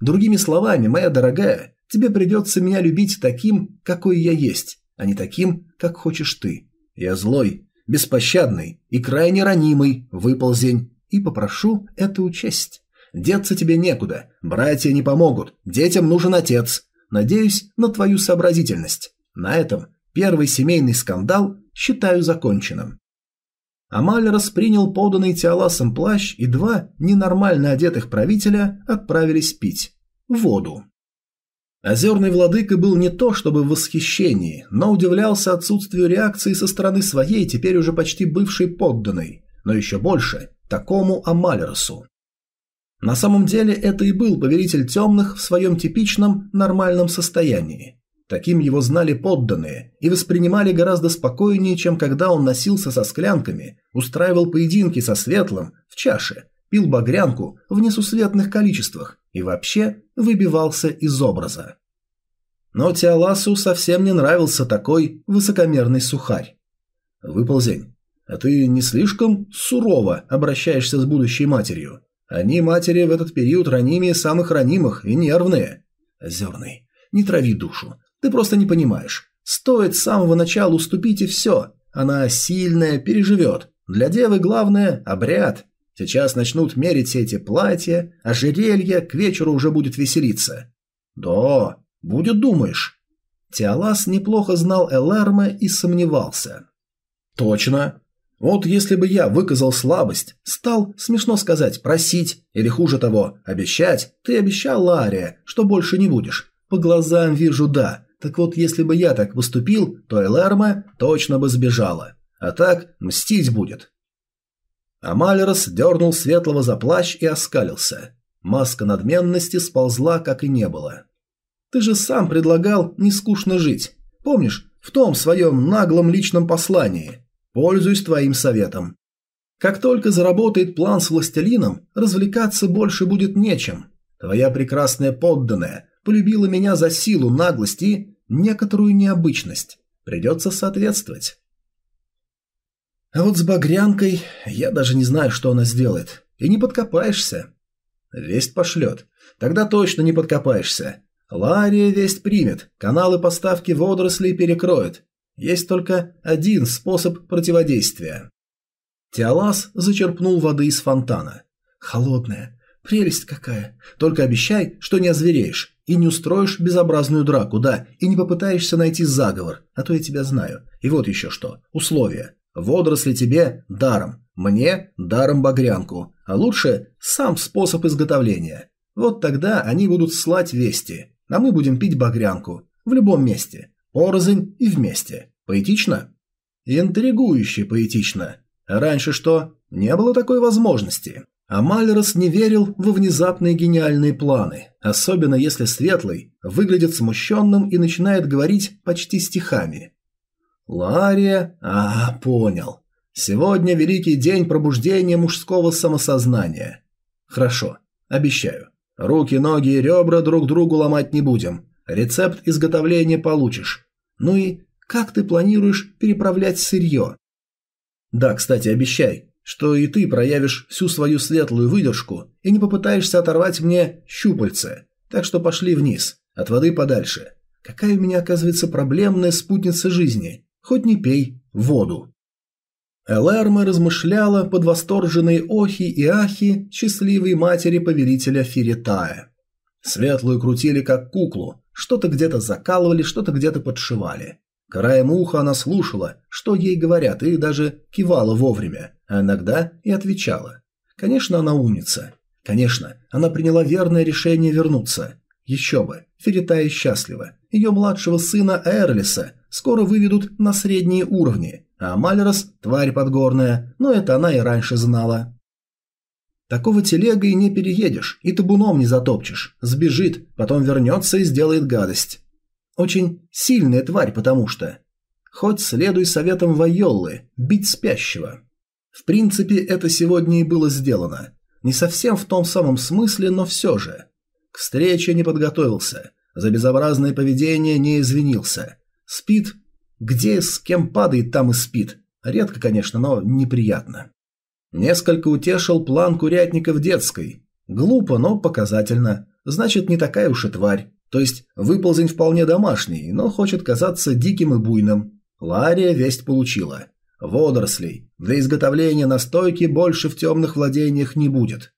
Другими словами, моя дорогая, Тебе придется меня любить таким, какой я есть, а не таким, как хочешь ты. Я злой, беспощадный и крайне ранимый, выползень, и попрошу это учесть. Деться тебе некуда, братья не помогут, детям нужен отец. Надеюсь на твою сообразительность. На этом первый семейный скандал считаю законченным. Амаль распринял поданный Тиаласом плащ, и два ненормально одетых правителя отправились пить. Воду. Озерный владыка был не то чтобы в восхищении, но удивлялся отсутствию реакции со стороны своей, теперь уже почти бывшей подданной, но еще больше – такому Амалерсу. На самом деле это и был повелитель темных в своем типичном нормальном состоянии. Таким его знали подданные и воспринимали гораздо спокойнее, чем когда он носился со склянками, устраивал поединки со светлым в чаше, пил багрянку в несусветных количествах и вообще выбивался из образа. Но Тиаласу совсем не нравился такой высокомерный сухарь. «Выползень, а ты не слишком сурово обращаешься с будущей матерью? Они, матери, в этот период ранимее самых ранимых и нервные». «Озерный, не трави душу, ты просто не понимаешь. Стоит с самого начала уступить и все. Она сильная, переживет. Для девы главное – обряд, Сейчас начнут мерить все эти платья, ожерелья, к вечеру уже будет веселиться. Да, будет, думаешь. Тиалас неплохо знал Элэрме и сомневался. Точно. Вот если бы я выказал слабость, стал, смешно сказать, просить, или хуже того, обещать, ты обещал, Лария, что больше не будешь. По глазам вижу «да». Так вот, если бы я так поступил, то Элэрме точно бы сбежала. А так мстить будет. Амалерос дернул Светлого за плащ и оскалился. Маска надменности сползла, как и не было. Ты же сам предлагал не скучно жить. Помнишь, в том своем наглом личном послании. Пользуюсь твоим советом. Как только заработает план с властелином, развлекаться больше будет нечем. Твоя прекрасная подданная полюбила меня за силу, наглость и некоторую необычность. Придется соответствовать. А вот с багрянкой я даже не знаю, что она сделает. И не подкопаешься. Весть пошлет. Тогда точно не подкопаешься. Лария весть примет, каналы поставки водорослей перекроет. Есть только один способ противодействия. Теолас зачерпнул воды из фонтана. Холодная. Прелесть какая. Только обещай, что не озвереешь и не устроишь безобразную драку, да, и не попытаешься найти заговор, а то я тебя знаю. И вот еще что. Условия. Водоросли тебе даром, мне даром багрянку, а лучше сам способ изготовления. Вот тогда они будут слать вести, а мы будем пить багрянку. В любом месте. Порознь и вместе. Поэтично? Интригующе поэтично. Раньше что? Не было такой возможности. А не верил во внезапные гениальные планы, особенно если Светлый выглядит смущенным и начинает говорить почти стихами. Лария... А, понял. Сегодня великий день пробуждения мужского самосознания. Хорошо, обещаю. Руки, ноги и ребра друг другу ломать не будем. Рецепт изготовления получишь. Ну и как ты планируешь переправлять сырье? Да, кстати, обещай, что и ты проявишь всю свою светлую выдержку и не попытаешься оторвать мне щупальце. Так что пошли вниз, от воды подальше. Какая у меня, оказывается, проблемная спутница жизни. Хоть не пей воду. Элэрма размышляла под восторженные охи и ахи счастливой матери повелителя Фиритая. Светлую крутили как куклу, что-то где-то закалывали, что-то где-то подшивали. Краем уха она слушала, что ей говорят, и даже кивала вовремя, а иногда и отвечала. Конечно, она умница. Конечно, она приняла верное решение вернуться. Еще бы, Феритая счастлива. Ее младшего сына Эрлиса скоро выведут на средние уровни, а Малерос – тварь подгорная, но это она и раньше знала. Такого телегой не переедешь и табуном не затопчешь. Сбежит, потом вернется и сделает гадость. Очень сильная тварь, потому что... Хоть следуй советам Вайоллы, бить спящего. В принципе, это сегодня и было сделано. Не совсем в том самом смысле, но все же. К встрече не подготовился. За безобразное поведение не извинился. Спит. Где с кем падает, там и спит. Редко, конечно, но неприятно. Несколько утешил план курятника в детской. Глупо, но показательно. Значит, не такая уж и тварь. То есть выползень вполне домашний, но хочет казаться диким и буйным. Лария весть получила. Водорослей для изготовления настойки больше в темных владениях не будет.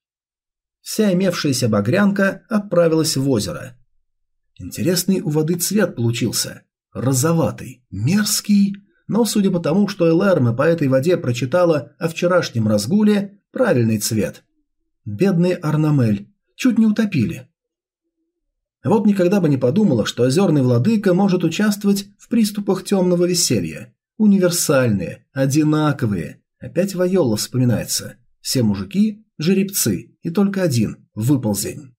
Вся имевшаяся багрянка отправилась в озеро. Интересный у воды цвет получился. Розоватый, мерзкий, но судя по тому, что Элэрме по этой воде прочитала о вчерашнем разгуле, правильный цвет. Бедный Арнамель, чуть не утопили. Вот никогда бы не подумала, что озерный владыка может участвовать в приступах темного веселья. Универсальные, одинаковые. Опять Вайола вспоминается. Все мужики – жеребцы, и только один – выползень.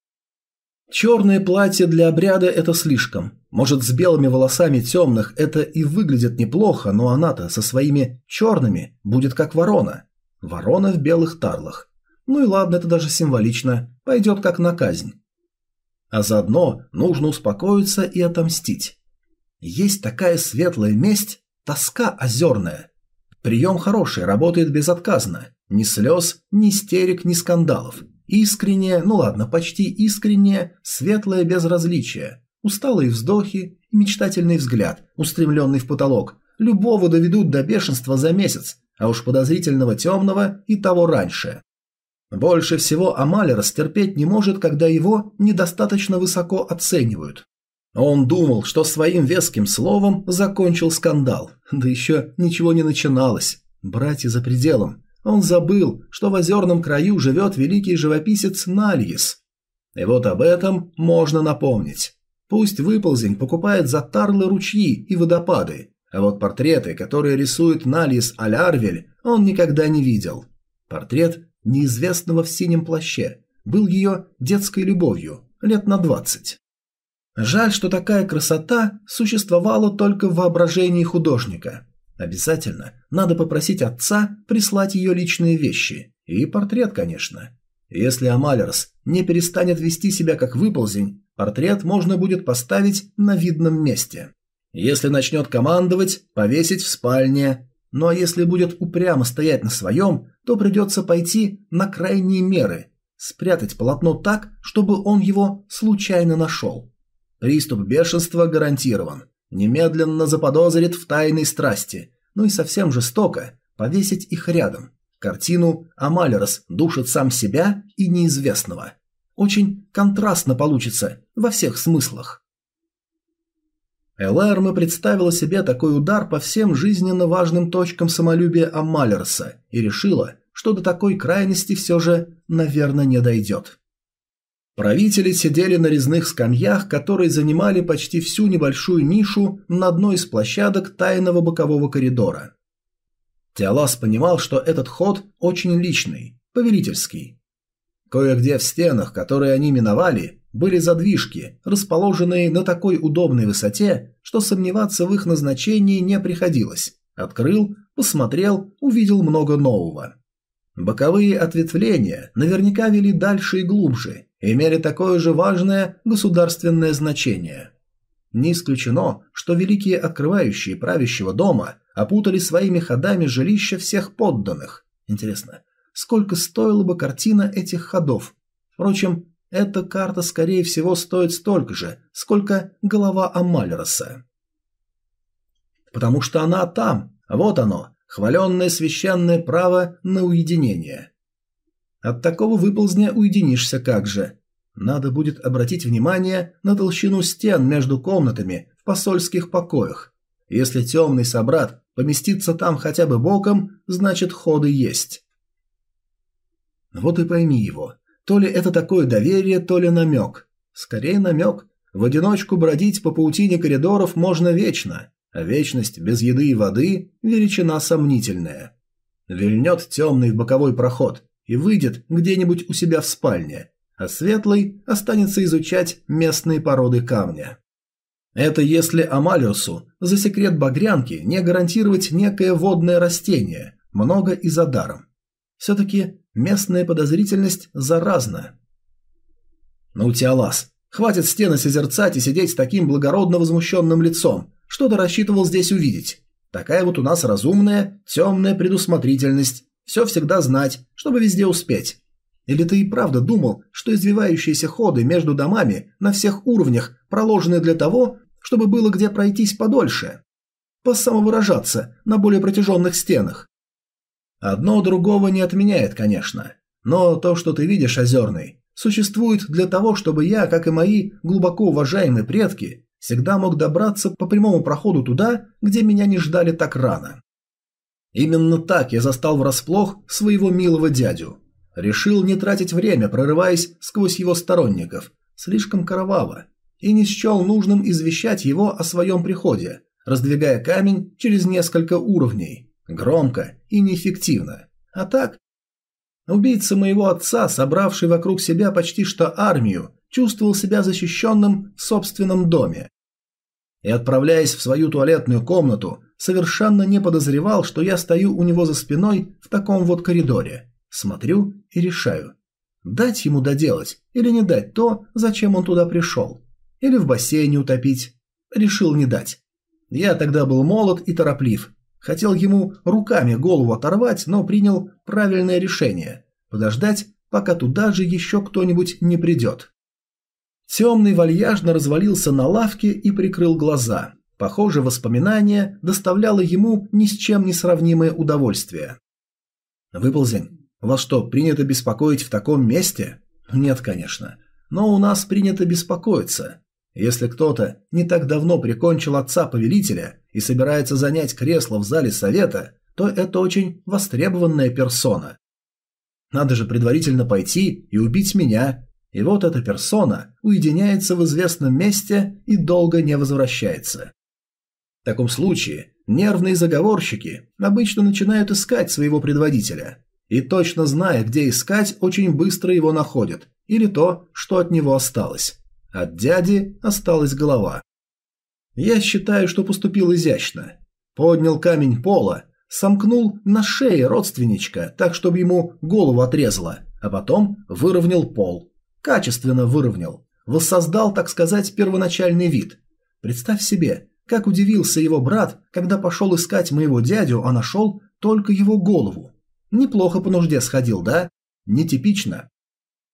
Черное платье для обряда – это слишком. Может, с белыми волосами темных это и выглядит неплохо, но она-то со своими черными будет как ворона. Ворона в белых тарлах. Ну и ладно, это даже символично. Пойдет как на казнь. А заодно нужно успокоиться и отомстить. Есть такая светлая месть – тоска озерная. Прием хороший, работает безотказно. Ни слез, ни истерик, ни скандалов. Искреннее, ну ладно, почти искреннее, светлое безразличие. Усталые вздохи мечтательный взгляд, устремленный в потолок. Любого доведут до бешенства за месяц, а уж подозрительного темного и того раньше. Больше всего Амаль растерпеть не может, когда его недостаточно высоко оценивают. Он думал, что своим веским словом закончил скандал, да еще ничего не начиналось. Братья за пределом. Он забыл, что в озерном краю живет великий живописец Нальес. И вот об этом можно напомнить. Пусть выползень покупает за тарлы ручьи и водопады, а вот портреты, которые рисует Нальес Алярвель, он никогда не видел. Портрет неизвестного в синем плаще, был ее детской любовью, лет на двадцать. Жаль, что такая красота существовала только в воображении художника. Обязательно надо попросить отца прислать ее личные вещи. И портрет, конечно. Если Амалерс не перестанет вести себя как выползень, портрет можно будет поставить на видном месте. Если начнет командовать, повесить в спальне. Ну а если будет упрямо стоять на своем, то придется пойти на крайние меры, спрятать полотно так, чтобы он его случайно нашел. Приступ бешенства гарантирован. Немедленно заподозрит в тайной страсти. Ну и совсем жестоко повесить их рядом. Картину Амалерос душит сам себя и неизвестного. Очень контрастно получится во всех смыслах. Элэрма представила себе такой удар по всем жизненно важным точкам самолюбия Амалерса и решила, что до такой крайности все же, наверное, не дойдет. Правители сидели на резных скамьях, которые занимали почти всю небольшую нишу на одной из площадок тайного бокового коридора. Теолас понимал, что этот ход очень личный, повелительский. Кое-где в стенах, которые они миновали, были задвижки, расположенные на такой удобной высоте, что сомневаться в их назначении не приходилось. Открыл, посмотрел, увидел много нового. Боковые ответвления наверняка вели дальше и глубже, имели такое же важное государственное значение. Не исключено, что великие открывающие правящего дома опутали своими ходами жилища всех подданных. Интересно, сколько стоила бы картина этих ходов? Впрочем, эта карта, скорее всего, стоит столько же, сколько голова Амальроса. Потому что она там, вот оно, хваленное священное право на уединение. От такого выползня уединишься как же. Надо будет обратить внимание на толщину стен между комнатами в посольских покоях. Если темный собрат поместится там хотя бы боком, значит ходы есть. Вот и пойми его. То ли это такое доверие, то ли намек. Скорее намек. В одиночку бродить по паутине коридоров можно вечно, а вечность без еды и воды – величина сомнительная. Вильнет темный в боковой проход и выйдет где-нибудь у себя в спальне, а светлый останется изучать местные породы камня. Это если Амалиусу за секрет багрянки не гарантировать некое водное растение, много и за даром. Все-таки местная подозрительность заразна. Ну, Теолас, хватит стены созерцать и сидеть с таким благородно возмущенным лицом. Что ты рассчитывал здесь увидеть? Такая вот у нас разумная, темная предусмотрительность. Все всегда знать, чтобы везде успеть. Или ты и правда думал, что извивающиеся ходы между домами на всех уровнях проложены для того, чтобы было где пройтись подольше? Посамовыражаться на более протяженных стенах. Одно другого не отменяет, конечно. Но то, что ты видишь, Озерный, существует для того, чтобы я, как и мои глубоко уважаемые предки, всегда мог добраться по прямому проходу туда, где меня не ждали так рано. Именно так я застал врасплох своего милого дядю. Решил не тратить время, прорываясь сквозь его сторонников, слишком кроваво, и не счел нужным извещать его о своем приходе, раздвигая камень через несколько уровней – Громко и неэффективно. А так... Убийца моего отца, собравший вокруг себя почти что армию, чувствовал себя защищенным в собственном доме. И отправляясь в свою туалетную комнату, совершенно не подозревал, что я стою у него за спиной в таком вот коридоре. Смотрю и решаю. Дать ему доделать или не дать то, зачем он туда пришел. Или в бассейне утопить. Решил не дать. Я тогда был молод и тороплив, Хотел ему руками голову оторвать, но принял правильное решение – подождать, пока туда же еще кто-нибудь не придет. Темный вальяжно развалился на лавке и прикрыл глаза. Похоже, воспоминание доставляло ему ни с чем не сравнимое удовольствие. «Выползень, вас что, принято беспокоить в таком месте?» «Нет, конечно. Но у нас принято беспокоиться. Если кто-то не так давно прикончил отца-повелителя и собирается занять кресло в зале совета, то это очень востребованная персона. Надо же предварительно пойти и убить меня, и вот эта персона уединяется в известном месте и долго не возвращается. В таком случае нервные заговорщики обычно начинают искать своего предводителя, и точно зная, где искать, очень быстро его находят, или то, что от него осталось. От дяди осталась голова. Я считаю, что поступил изящно. Поднял камень пола, сомкнул на шее родственничка, так, чтобы ему голову отрезало, а потом выровнял пол. Качественно выровнял. Воссоздал, так сказать, первоначальный вид. Представь себе, как удивился его брат, когда пошел искать моего дядю, а нашел только его голову. Неплохо по нужде сходил, да? Нетипично.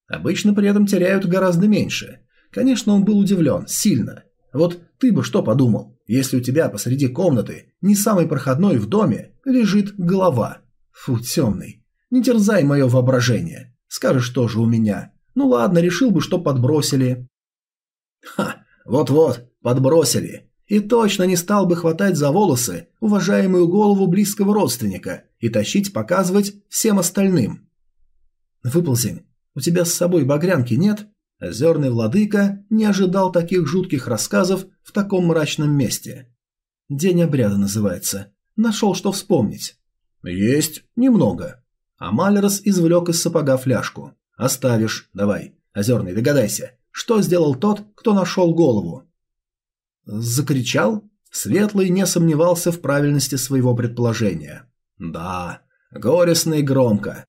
Обычно при этом теряют гораздо меньше. Конечно, он был удивлен, сильно. Вот ты бы что подумал, если у тебя посреди комнаты, не самой проходной в доме, лежит голова? Фу, темный. Не терзай мое воображение. Скажешь тоже у меня. Ну ладно, решил бы, что подбросили. Ха, вот-вот, подбросили. И точно не стал бы хватать за волосы уважаемую голову близкого родственника и тащить показывать всем остальным. Выползень, у тебя с собой багрянки нет? Озерный владыка не ожидал таких жутких рассказов в таком мрачном месте. День обряда называется. Нашел, что вспомнить. Есть, немного. А извлек из сапога фляжку. Оставишь, давай. Озерный, догадайся, что сделал тот, кто нашел голову? Закричал? Светлый не сомневался в правильности своего предположения. Да, горестно и громко.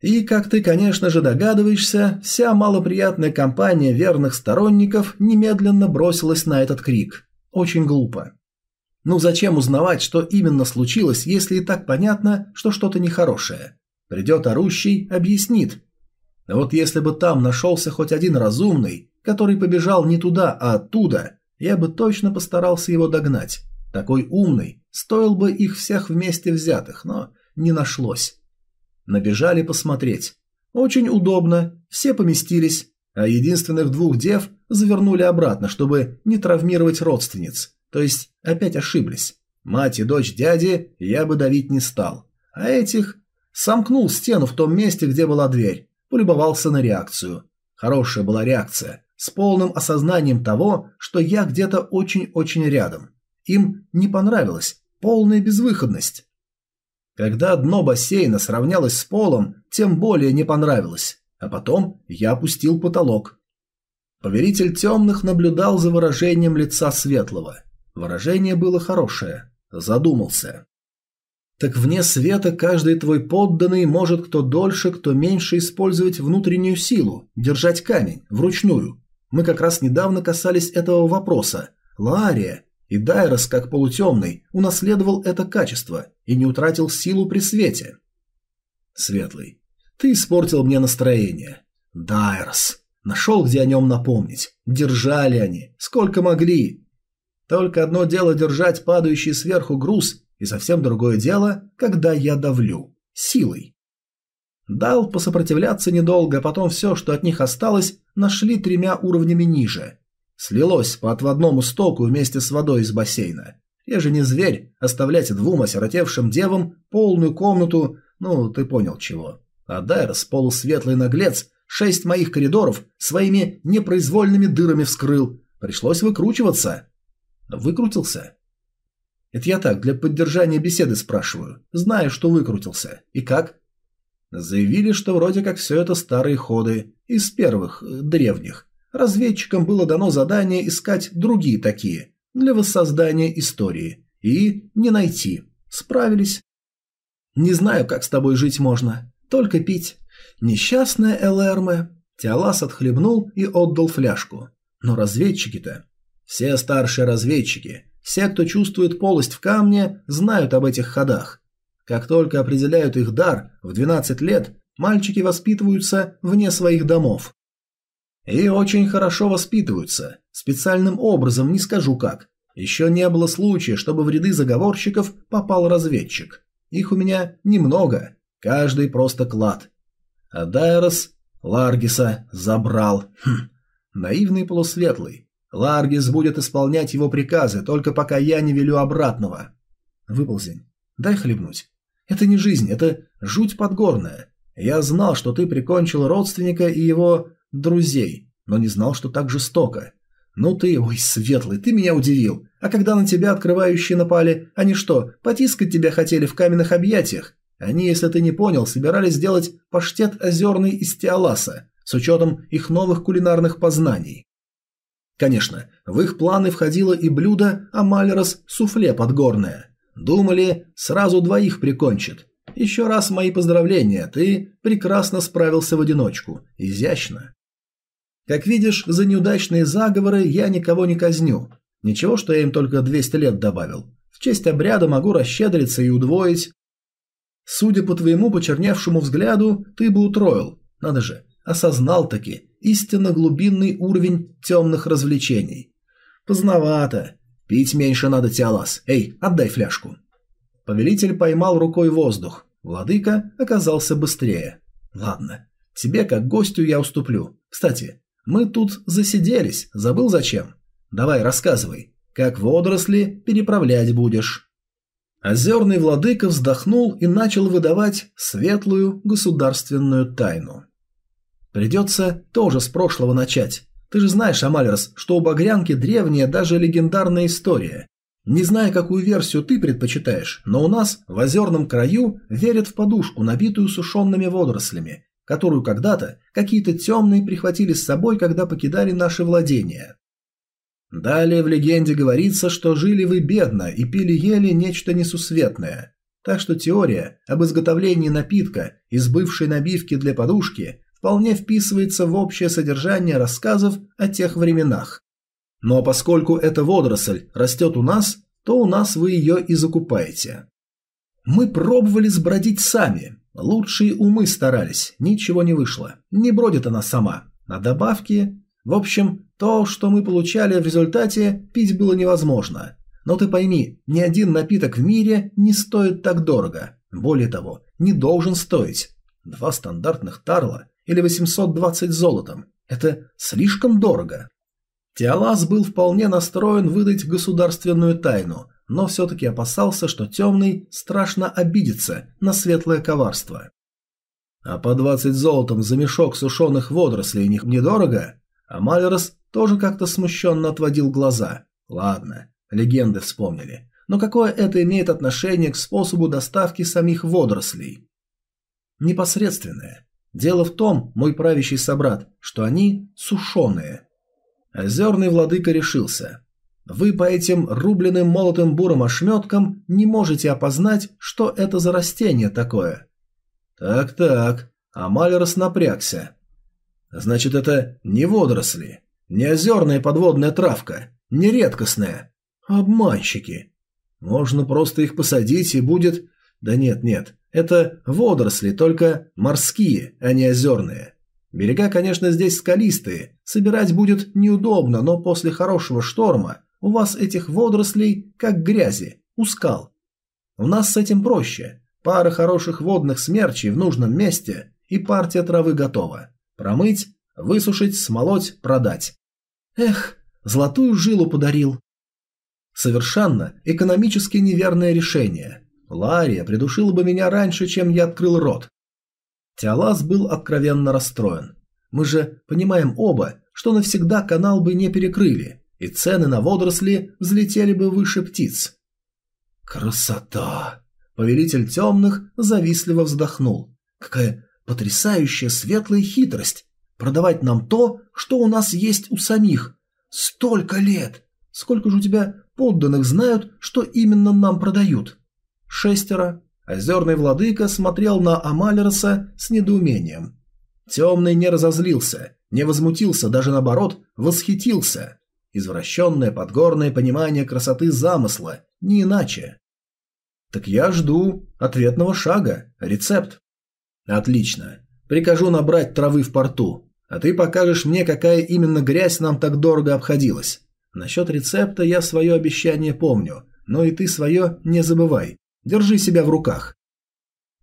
И, как ты, конечно же, догадываешься, вся малоприятная компания верных сторонников немедленно бросилась на этот крик. Очень глупо. Ну зачем узнавать, что именно случилось, если и так понятно, что что-то нехорошее? Придет орущий, объяснит. Вот если бы там нашелся хоть один разумный, который побежал не туда, а оттуда, я бы точно постарался его догнать. Такой умный, стоил бы их всех вместе взятых, но не нашлось. Набежали посмотреть. Очень удобно, все поместились, а единственных двух дев завернули обратно, чтобы не травмировать родственниц. То есть опять ошиблись. Мать и дочь дяди я бы давить не стал. А этих... Сомкнул стену в том месте, где была дверь. Полюбовался на реакцию. Хорошая была реакция с полным осознанием того, что я где-то очень-очень рядом. Им не понравилось, полная безвыходность. Когда дно бассейна сравнялось с полом, тем более не понравилось, а потом я опустил потолок. Повелитель темных наблюдал за выражением лица светлого. Выражение было хорошее. Задумался. Так вне света каждый твой подданный может кто дольше, кто меньше использовать внутреннюю силу, держать камень, вручную. Мы как раз недавно касались этого вопроса. Лария и Дайрос, как полутемный, унаследовал это качество и не утратил силу при свете. Светлый. Ты испортил мне настроение. Дайрос. Нашел, где о нем напомнить. Держали они. Сколько могли. Только одно дело держать падающий сверху груз, и совсем другое дело, когда я давлю. Силой. Дал посопротивляться недолго, а потом все, что от них осталось, нашли тремя уровнями ниже. Слилось по отводному стоку вместе с водой из бассейна. Я же не зверь, оставлять двум осиротевшим девам полную комнату, ну, ты понял чего. А Дайрос, полусветлый наглец, шесть моих коридоров своими непроизвольными дырами вскрыл. Пришлось выкручиваться. Выкрутился? Это я так, для поддержания беседы спрашиваю. Знаю, что выкрутился. И как? Заявили, что вроде как все это старые ходы, из первых, э, древних. Разведчикам было дано задание искать другие такие, для воссоздания истории. И не найти. Справились. Не знаю, как с тобой жить можно. Только пить. Несчастная Элэрме. Теолас отхлебнул и отдал фляжку. Но разведчики-то... Все старшие разведчики, все, кто чувствует полость в камне, знают об этих ходах. Как только определяют их дар, в 12 лет мальчики воспитываются вне своих домов. И очень хорошо воспитываются, специальным образом, не скажу как. Еще не было случая, чтобы в ряды заговорщиков попал разведчик. Их у меня немного, каждый просто клад. А Дайрос Ларгиса забрал. Хм, наивный полусветлый. Ларгис будет исполнять его приказы, только пока я не велю обратного. Выползень, дай хлебнуть. Это не жизнь, это жуть подгорная. Я знал, что ты прикончил родственника и его друзей, но не знал, что так жестоко. Ну ты, ой, светлый, ты меня удивил. А когда на тебя открывающие напали, они что, потискать тебя хотели в каменных объятиях? Они, если ты не понял, собирались сделать паштет озерный из Тиаласа, с учетом их новых кулинарных познаний. Конечно, в их планы входило и блюдо Амалерос суфле подгорное. Думали, сразу двоих прикончит. Еще раз мои поздравления, ты прекрасно справился в одиночку. Изящно. Как видишь, за неудачные заговоры я никого не казню. Ничего, что я им только 200 лет добавил. В честь обряда могу расщедриться и удвоить. Судя по твоему почерневшему взгляду, ты бы утроил. Надо же, осознал таки истинно глубинный уровень темных развлечений. Поздновато. Пить меньше надо, Тиалас. Эй, отдай фляжку. Повелитель поймал рукой воздух. Владыка оказался быстрее. Ладно, тебе как гостю я уступлю. Кстати, мы тут засиделись, забыл зачем? Давай, рассказывай, как водоросли переправлять будешь. Озерный владыка вздохнул и начал выдавать светлую государственную тайну. Придется тоже с прошлого начать. Ты же знаешь, Амалерс, что у Багрянки древняя, даже легендарная история. Не знаю, какую версию ты предпочитаешь, но у нас в озерном краю верят в подушку, набитую сушеными водорослями, которую когда-то какие-то темные прихватили с собой, когда покидали наши владения. Далее в легенде говорится, что жили вы бедно и пили-ели нечто несусветное. Так что теория об изготовлении напитка из бывшей набивки для подушки вполне вписывается в общее содержание рассказов о тех временах. Но поскольку эта водоросль растет у нас, то у нас вы ее и закупаете. Мы пробовали сбродить сами. Лучшие умы старались, ничего не вышло. Не бродит она сама. На добавки... В общем, то, что мы получали в результате, пить было невозможно. Но ты пойми, ни один напиток в мире не стоит так дорого. Более того, не должен стоить. Два стандартных тарла или 820 золотом. Это слишком дорого. Тиалас был вполне настроен выдать государственную тайну, но все-таки опасался, что темный страшно обидится на светлое коварство. А по 20 золотом за мешок сушеных водорослей них недорого? А Малерос тоже как-то смущенно отводил глаза. Ладно, легенды вспомнили. Но какое это имеет отношение к способу доставки самих водорослей? Непосредственное. Дело в том, мой правящий собрат, что они сушеные. Озерный владыка решился. Вы по этим рубленным молотым бурым ошметкам не можете опознать, что это за растение такое. Так-так, Амалерос напрягся. Значит, это не водоросли, не озерная подводная травка, не редкостная. Обманщики. Можно просто их посадить и будет... Да нет, нет, это водоросли, только морские, а не озерные. Берега, конечно, здесь скалистые, собирать будет неудобно, но после хорошего шторма у вас этих водорослей как грязи, у скал. У нас с этим проще. Пара хороших водных смерчей в нужном месте, и партия травы готова. Промыть, высушить, смолоть, продать. Эх, золотую жилу подарил. Совершенно экономически неверное решение. Лария придушила бы меня раньше, чем я открыл рот. Тиалас был откровенно расстроен. Мы же понимаем оба, что навсегда канал бы не перекрыли, и цены на водоросли взлетели бы выше птиц. Красота! Повелитель темных завистливо вздохнул. Какая потрясающая светлая хитрость! Продавать нам то, что у нас есть у самих. Столько лет! Сколько же у тебя подданных знают, что именно нам продают? Шестеро. Озерный владыка смотрел на Амалерса с недоумением. Темный не разозлился, не возмутился, даже наоборот, восхитился. Извращенное подгорное понимание красоты замысла, не иначе. Так я жду ответного шага, рецепт. Отлично. Прикажу набрать травы в порту, а ты покажешь мне, какая именно грязь нам так дорого обходилась. Насчет рецепта я свое обещание помню, но и ты свое не забывай. Держи себя в руках.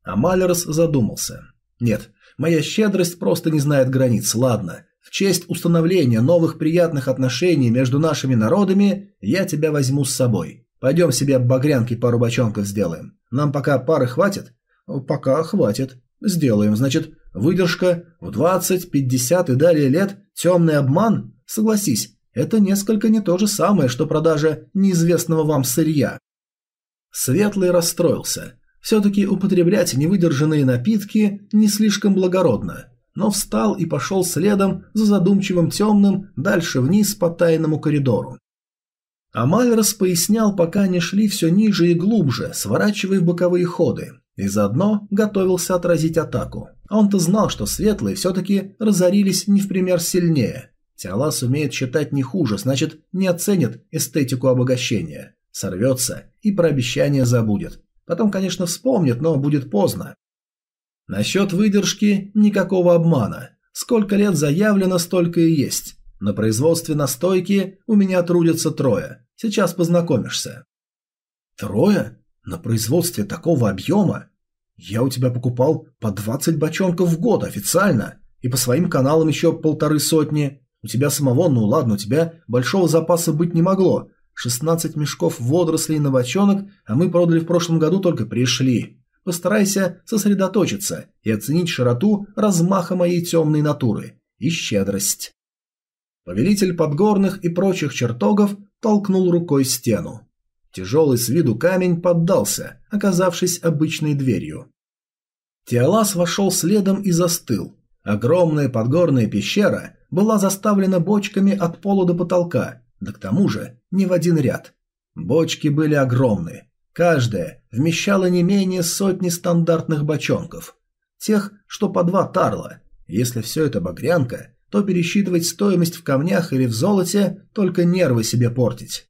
А Малерс задумался. Нет, моя щедрость просто не знает границ, ладно. В честь установления новых приятных отношений между нашими народами я тебя возьму с собой. Пойдем себе багрянки пару бочонков сделаем. Нам пока пары хватит? Пока хватит. Сделаем, значит, выдержка в 20, 50 и далее лет, темный обман? Согласись, это несколько не то же самое, что продажа неизвестного вам сырья. Светлый расстроился. Все-таки употреблять невыдержанные напитки не слишком благородно. но встал и пошел следом за задумчивым темным дальше вниз по тайному коридору. Амальрос пояснял, пока они шли все ниже и глубже, сворачивая в боковые ходы, и заодно готовился отразить атаку. Он-то знал, что светлые все-таки разорились не в пример сильнее. Тиалас умеет считать не хуже, значит, не оценит эстетику обогащения. Сорвется и про обещание забудет. Потом, конечно, вспомнит, но будет поздно. Насчет выдержки никакого обмана. Сколько лет заявлено, столько и есть. На производстве настойки у меня трудятся трое. Сейчас познакомишься. Трое? На производстве такого объема? Я у тебя покупал по 20 бочонков в год официально. И по своим каналам еще полторы сотни. У тебя самого, ну ладно, у тебя большого запаса быть не могло. 16 мешков водорослей на бочонок, а мы продали в прошлом году только пришли. Постарайся сосредоточиться и оценить широту размаха моей темной натуры и щедрость. Повелитель подгорных и прочих чертогов толкнул рукой стену. Тяжелый с виду камень поддался, оказавшись обычной дверью. Теолас вошел следом и застыл. Огромная подгорная пещера была заставлена бочками от пола до потолка, да к тому же не в один ряд. Бочки были огромны. Каждая вмещала не менее сотни стандартных бочонков. Тех, что по два тарла. Если все это багрянка, то пересчитывать стоимость в камнях или в золоте только нервы себе портить.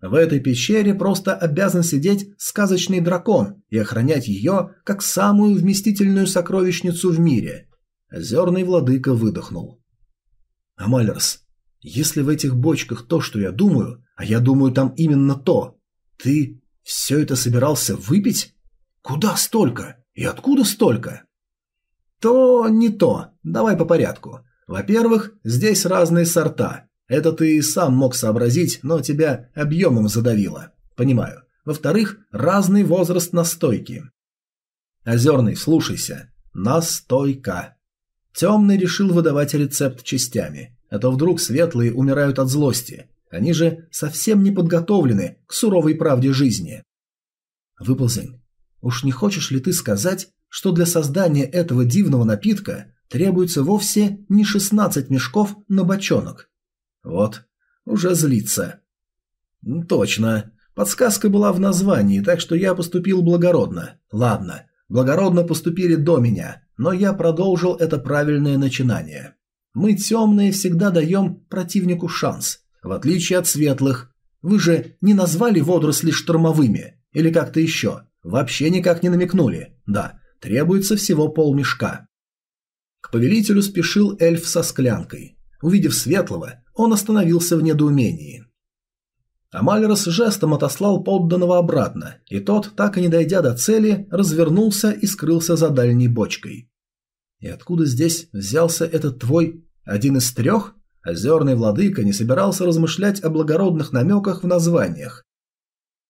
В этой пещере просто обязан сидеть сказочный дракон и охранять ее как самую вместительную сокровищницу в мире. Озерный владыка выдохнул. Амалерс, если в этих бочках то, что я думаю, а я думаю там именно то, ты все это собирался выпить? Куда столько? И откуда столько? То не то. Давай по порядку. Во-первых, здесь разные сорта. Это ты и сам мог сообразить, но тебя объемом задавило. Понимаю. Во-вторых, разный возраст настойки. Озерный, слушайся. Настойка. Темный решил выдавать рецепт частями, а то вдруг светлые умирают от злости. Они же совсем не подготовлены к суровой правде жизни. Выползень, уж не хочешь ли ты сказать, что для создания этого дивного напитка требуется вовсе не 16 мешков на бочонок. Вот, уже злится. Точно. Подсказка была в названии, так что я поступил благородно. Ладно, благородно поступили до меня, но я продолжил это правильное начинание. Мы темные всегда даем противнику шанс, в отличие от светлых. Вы же не назвали водоросли штормовыми, или как-то еще. Вообще никак не намекнули. Да, требуется всего полмешка. К повелителю спешил эльф со склянкой. Увидев светлого, он остановился в недоумении. Амальрос жестом отослал подданного обратно, и тот, так и не дойдя до цели, развернулся и скрылся за дальней бочкой. «И откуда здесь взялся этот твой один из трех?» Озерный владыка не собирался размышлять о благородных намеках в названиях.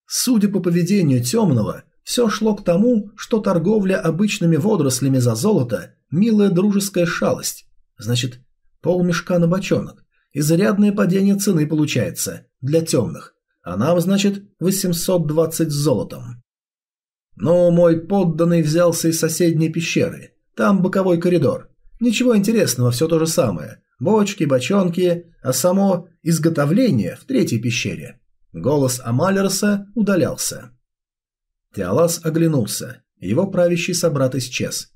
Судя по поведению темного, все шло к тому, что торговля обычными водорослями за золото Милая дружеская шалость. Значит, полмешка на бочонок. Изрядное падение цены получается. Для темных. А нам, значит, 820 с золотом. Но мой подданный взялся из соседней пещеры. Там боковой коридор. Ничего интересного, все то же самое. Бочки, бочонки, а само изготовление в третьей пещере. Голос Амалерса удалялся. Теолас оглянулся. Его правящий собрат исчез.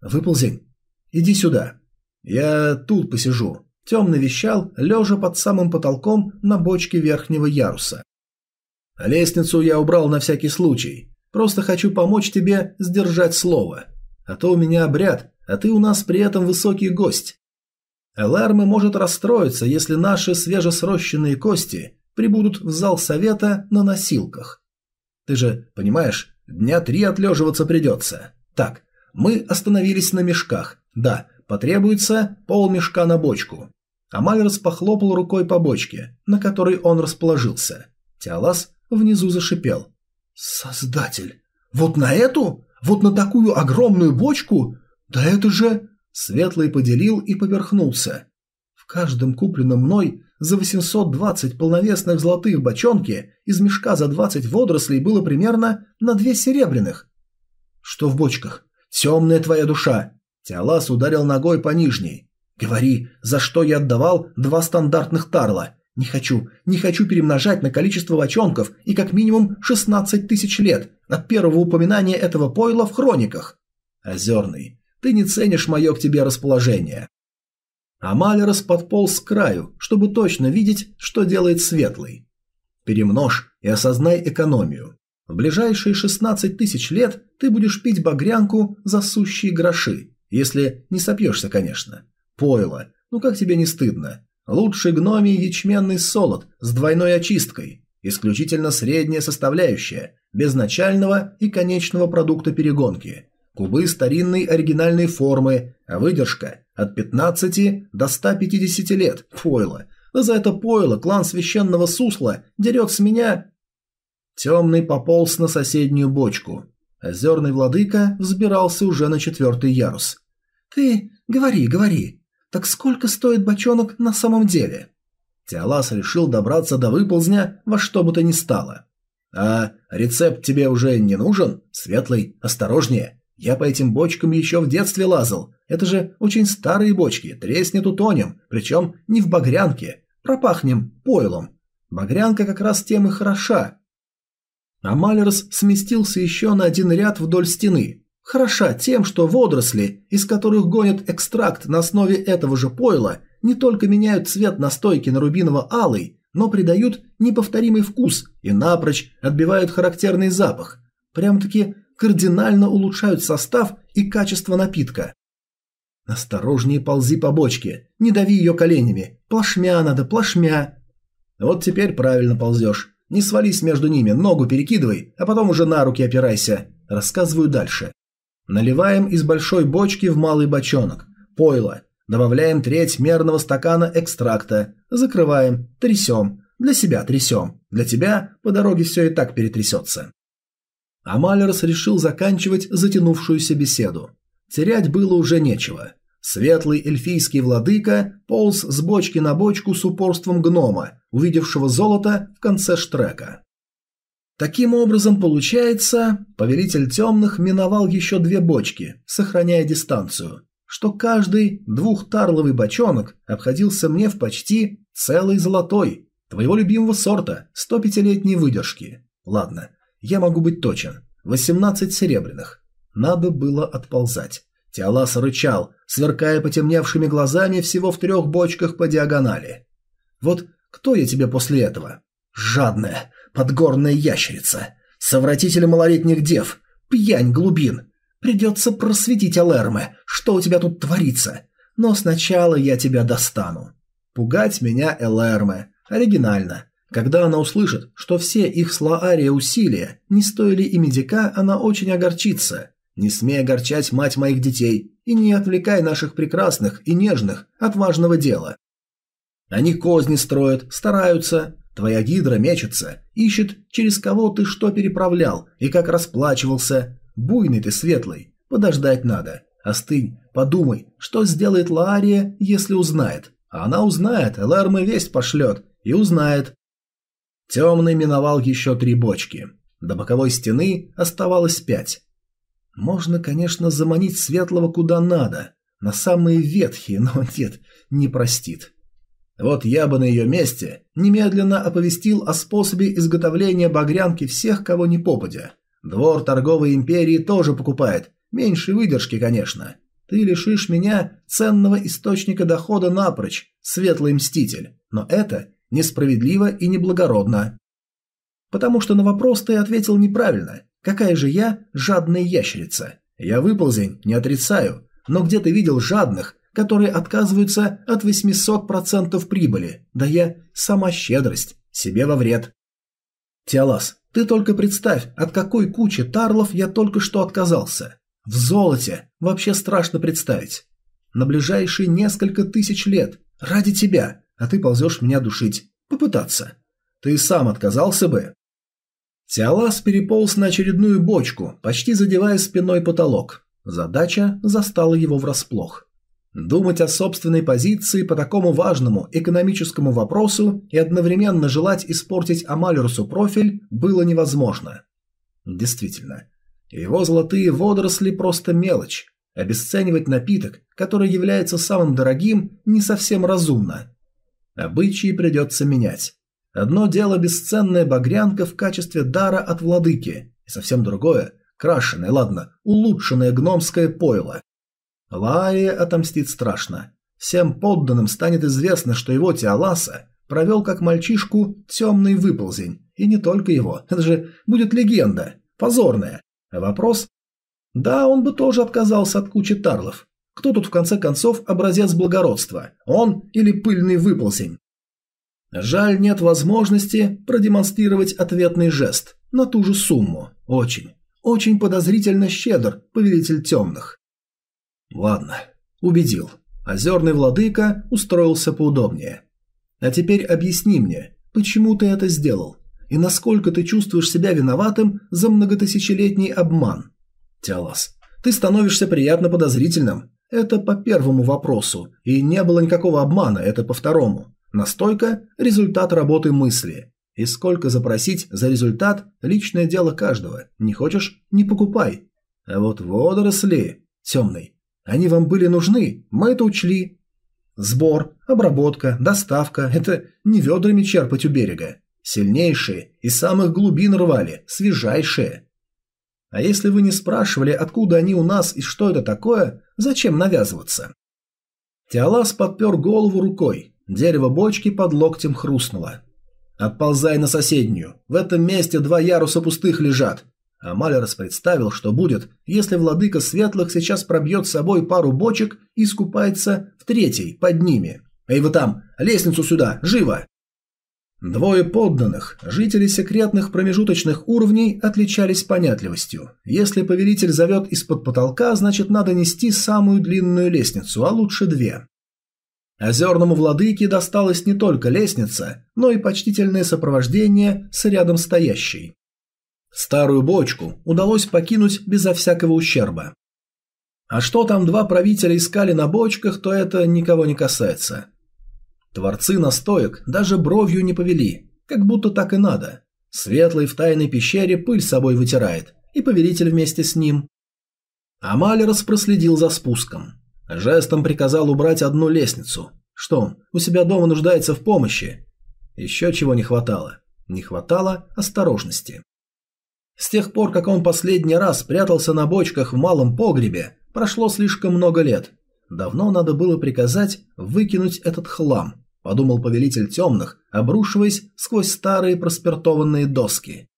«Выползень, иди сюда. Я тут посижу». Темный вещал, лежа под самым потолком на бочке верхнего яруса. «Лестницу я убрал на всякий случай. Просто хочу помочь тебе сдержать слово. А то у меня обряд, а ты у нас при этом высокий гость. Элэрмы может расстроиться, если наши свежесрощенные кости прибудут в зал совета на носилках. Ты же понимаешь, дня три отлеживаться придется. Так, мы остановились на мешках. Да, потребуется полмешка на бочку. Амальрос похлопал рукой по бочке, на которой он расположился. Тиалас внизу зашипел. «Создатель! Вот на эту? Вот на такую огромную бочку? Да это же...» Светлый поделил и поверхнулся. В каждом купленном мной за 820 полновесных золотых бочонки из мешка за 20 водорослей было примерно на две серебряных. Что в бочках? Темная твоя душа. Тиалас ударил ногой по нижней. «Говори, за что я отдавал два стандартных тарла? Не хочу, не хочу перемножать на количество бочонков и как минимум 16 тысяч лет от первого упоминания этого пойла в хрониках. Озерный, ты не ценишь мое к тебе расположение. Амалерос подполз к краю, чтобы точно видеть, что делает Светлый. Перемножь и осознай экономию. В ближайшие 16 тысяч лет ты будешь пить багрянку за сущие гроши, если не сопьешься, конечно. Пойло, ну как тебе не стыдно? Лучший гномий ячменный солод с двойной очисткой, исключительно средняя составляющая, без начального и конечного продукта перегонки. Кубы старинной оригинальной формы, а выдержка от 15 до 150 лет. Пойло. Да за это пойло клан священного сусла дерет с меня... Темный пополз на соседнюю бочку. Озерный владыка взбирался уже на четвертый ярус. «Ты говори, говори, так сколько стоит бочонок на самом деле? Теолас решил добраться до выползня во что бы то ни стало. А рецепт тебе уже не нужен? Светлый, осторожнее. Я по этим бочкам еще в детстве лазал. Это же очень старые бочки, треснет утонем, причем не в багрянке. Пропахнем пойлом. Багрянка как раз тем и хороша. А Малерс сместился еще на один ряд вдоль стены, хороша тем, что водоросли, из которых гонят экстракт на основе этого же пойла, не только меняют цвет настойки на рубиново-алый, но придают неповторимый вкус и напрочь отбивают характерный запах. Прям-таки кардинально улучшают состав и качество напитка. Осторожнее ползи по бочке, не дави ее коленями, плашмя надо, плашмя. Вот теперь правильно ползешь. Не свались между ними, ногу перекидывай, а потом уже на руки опирайся. Рассказываю дальше. Наливаем из большой бочки в малый бочонок. Пойло. Добавляем треть мерного стакана экстракта. Закрываем. Трясем. Для себя трясем. Для тебя по дороге все и так перетрясется. Амалерс решил заканчивать затянувшуюся беседу. Терять было уже нечего. Светлый эльфийский владыка полз с бочки на бочку с упорством гнома, увидевшего золото в конце штрека. Таким образом, получается, повелитель темных миновал еще две бочки, сохраняя дистанцию, что каждый двухтарловый бочонок обходился мне в почти целый золотой, твоего любимого сорта, 105-летней выдержки. Ладно, я могу быть точен, 18 серебряных. Надо было отползать. Теолас рычал, сверкая потемневшими глазами всего в трех бочках по диагонали. Вот кто я тебе после этого? Жадная, подгорная ящерица, совратитель малолетних дев, пьянь глубин. Придется просветить Алэрме, что у тебя тут творится. Но сначала я тебя достану. Пугать меня Элэрме. Оригинально. Когда она услышит, что все их с Лаария усилия не стоили и медика, она очень огорчится. Не смей огорчать мать моих детей и не отвлекай наших прекрасных и нежных от важного дела. Они козни строят, стараются, Твоя гидра мечется, ищет, через кого ты что переправлял и как расплачивался. Буйный ты светлый, подождать надо. Остынь, подумай, что сделает Лаария, если узнает. А она узнает, Элэрме весть пошлет и узнает. Темный миновал еще три бочки. До боковой стены оставалось пять. Можно, конечно, заманить Светлого куда надо, на самые ветхие, но нет, не простит. Вот я бы на ее месте немедленно оповестил о способе изготовления багрянки всех, кого не попадя. Двор торговой империи тоже покупает, меньше выдержки, конечно. Ты лишишь меня ценного источника дохода напрочь, светлый мститель. Но это несправедливо и неблагородно. Потому что на вопрос ты ответил неправильно. Какая же я жадная ящерица? Я выползень, не отрицаю. Но где ты видел жадных, которые отказываются от 800% прибыли. Да я сама щедрость, себе во вред. Тиалас, ты только представь, от какой кучи тарлов я только что отказался. В золоте, вообще страшно представить. На ближайшие несколько тысяч лет, ради тебя, а ты ползешь меня душить. Попытаться. Ты сам отказался бы. Тиалас переполз на очередную бочку, почти задевая спиной потолок. Задача застала его врасплох. Думать о собственной позиции по такому важному экономическому вопросу и одновременно желать испортить Амалерусу профиль было невозможно. Действительно, его золотые водоросли просто мелочь. Обесценивать напиток, который является самым дорогим, не совсем разумно. Обычаи придется менять. Одно дело бесценная багрянка в качестве дара от владыки, и совсем другое – крашеное, ладно, улучшенное гномское пойло. Лае отомстит страшно. Всем подданным станет известно, что его Теоласа провел как мальчишку темный выползень. И не только его. (laughs) Это же будет легенда. Позорная. Вопрос? Да, он бы тоже отказался от кучи тарлов. Кто тут в конце концов образец благородства? Он или пыльный выползень? Жаль, нет возможности продемонстрировать ответный жест на ту же сумму. Очень, очень подозрительно щедр повелитель темных. Ладно, убедил. Озерный владыка устроился поудобнее. А теперь объясни мне, почему ты это сделал? И насколько ты чувствуешь себя виноватым за многотысячелетний обман? Тиалас, ты становишься приятно подозрительным. Это по первому вопросу, и не было никакого обмана, это по второму. Настойка – результат работы мысли. И сколько запросить за результат – личное дело каждого. Не хочешь – не покупай. А вот водоросли, темный, они вам были нужны, мы это учли. Сбор, обработка, доставка – это не ведрами черпать у берега. Сильнейшие из самых глубин рвали, свежайшие. А если вы не спрашивали, откуда они у нас и что это такое, зачем навязываться? Теолас подпер голову рукой, Дерево бочки под локтем хрустнуло. «Отползай на соседнюю. В этом месте два яруса пустых лежат». А Малерос представил, что будет, если владыка светлых сейчас пробьет с собой пару бочек и скупается в третьей, под ними. «Эй, вы там! Лестницу сюда! Живо!» Двое подданных, жители секретных промежуточных уровней, отличались понятливостью. Если повелитель зовет из-под потолка, значит надо нести самую длинную лестницу, а лучше две. Озерному владыке досталась не только лестница, но и почтительное сопровождение с рядом стоящей. Старую бочку удалось покинуть безо всякого ущерба. А что там два правителя искали на бочках, то это никого не касается. Творцы настоек даже бровью не повели, как будто так и надо. Светлый в тайной пещере пыль собой вытирает, и повелитель вместе с ним. Амалерос проследил за спуском. Жестом приказал убрать одну лестницу. Что он, у себя дома нуждается в помощи? Еще чего не хватало. Не хватало осторожности. С тех пор, как он последний раз прятался на бочках в малом погребе, прошло слишком много лет. Давно надо было приказать выкинуть этот хлам, подумал повелитель темных, обрушиваясь сквозь старые проспиртованные доски.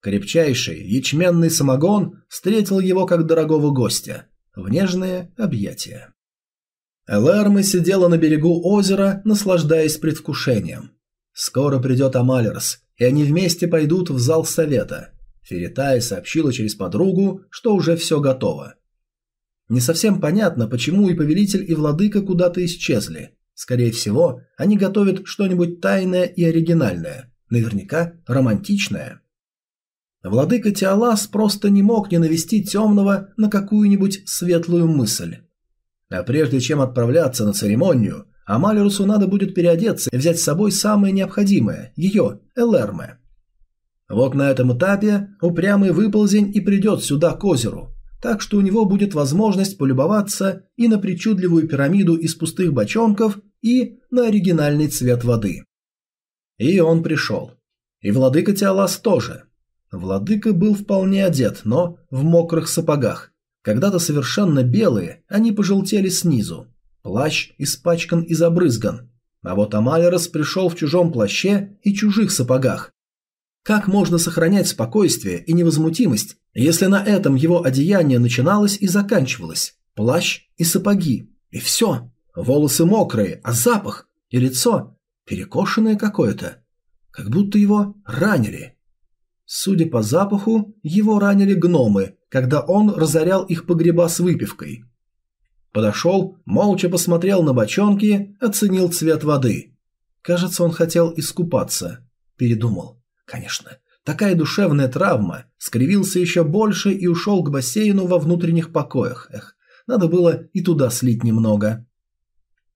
Крепчайший ячменный самогон встретил его как дорогого гостя в нежные объятия. Элэрма сидела на берегу озера, наслаждаясь предвкушением. Скоро придет Амалерс, и они вместе пойдут в зал совета. Феритая сообщила через подругу, что уже все готово. Не совсем понятно, почему и повелитель, и владыка куда-то исчезли. Скорее всего, они готовят что-нибудь тайное и оригинальное, наверняка романтичное. Владыка Тиалас просто не мог не навести темного на какую-нибудь светлую мысль. А прежде чем отправляться на церемонию, Амалерусу надо будет переодеться и взять с собой самое необходимое – ее, Элэрме. Вот на этом этапе упрямый выползень и придет сюда к озеру, так что у него будет возможность полюбоваться и на причудливую пирамиду из пустых бочонков, и на оригинальный цвет воды. И он пришел. И владыка Тиалас тоже – Владыка был вполне одет, но в мокрых сапогах. Когда-то совершенно белые, они пожелтели снизу. Плащ испачкан и забрызган. А вот Амалерос пришел в чужом плаще и чужих сапогах. Как можно сохранять спокойствие и невозмутимость, если на этом его одеяние начиналось и заканчивалось? Плащ и сапоги. И все. Волосы мокрые, а запах и лицо перекошенное какое-то. Как будто его ранили. Судя по запаху, его ранили гномы, когда он разорял их погреба с выпивкой. Подошел, молча посмотрел на бочонки, оценил цвет воды. Кажется, он хотел искупаться. Передумал. Конечно, такая душевная травма. Скривился еще больше и ушел к бассейну во внутренних покоях. Эх, надо было и туда слить немного.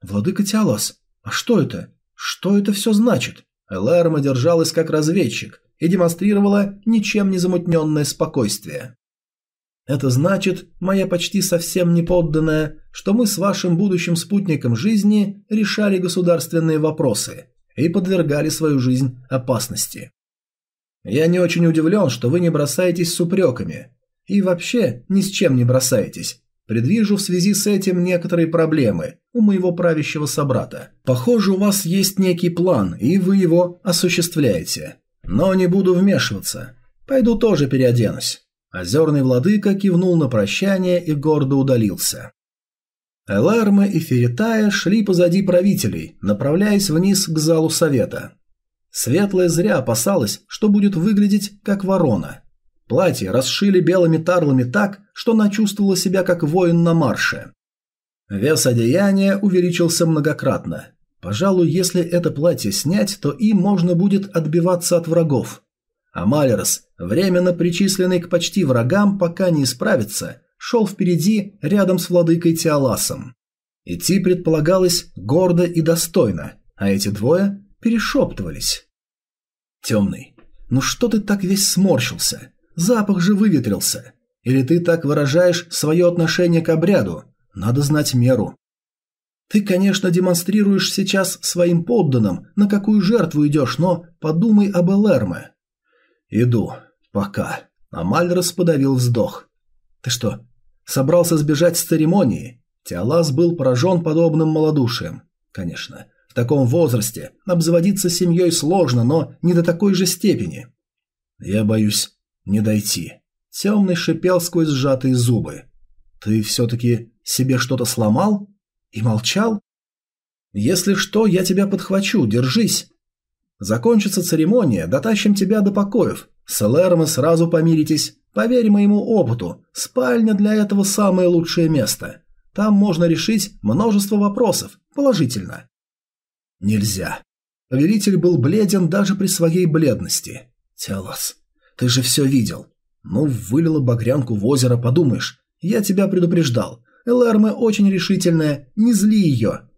Владыка Тиалос, а что это? Что это все значит? Элэрма держалась как разведчик, и демонстрировала ничем не замутненное спокойствие. Это значит, моя почти совсем не подданная, что мы с вашим будущим спутником жизни решали государственные вопросы и подвергали свою жизнь опасности. Я не очень удивлен, что вы не бросаетесь с упреками. И вообще ни с чем не бросаетесь. Предвижу в связи с этим некоторые проблемы у моего правящего собрата. Похоже, у вас есть некий план, и вы его осуществляете. Но не буду вмешиваться. Пойду тоже переоденусь. Озерный владыка кивнул на прощание и гордо удалился. Эларма и Феритая шли позади правителей, направляясь вниз к залу совета. Светлая зря опасалась, что будет выглядеть как ворона. Платье расшили белыми тарлами так, что она чувствовала себя как воин на марше. Вес одеяния увеличился многократно. Пожалуй, если это платье снять, то им можно будет отбиваться от врагов. А Малерос, временно причисленный к почти врагам, пока не исправится, шел впереди рядом с владыкой Тиаласом. Идти предполагалось гордо и достойно, а эти двое перешептывались. «Темный, ну что ты так весь сморщился? Запах же выветрился. Или ты так выражаешь свое отношение к обряду? Надо знать меру. Ты, конечно, демонстрируешь сейчас своим подданным, на какую жертву идешь, но подумай об Элэрме. Иду. Пока. Амальрос подавил вздох. Ты что, собрался сбежать с церемонии? Теолас был поражен подобным малодушием. Конечно, в таком возрасте обзаводиться семьей сложно, но не до такой же степени. Я боюсь не дойти. Темный шипел сквозь сжатые зубы. Ты все-таки себе что-то сломал? И молчал? Если что, я тебя подхвачу, держись. Закончится церемония, дотащим тебя до покоев. С Элэром сразу помиритесь. Поверь моему опыту, спальня для этого самое лучшее место. Там можно решить множество вопросов, положительно. Нельзя. Повелитель был бледен даже при своей бледности. Телос, ты же все видел. Ну, вылила багрянку в озеро, подумаешь. Я тебя предупреждал. Элэрме очень решительная, не зли ее.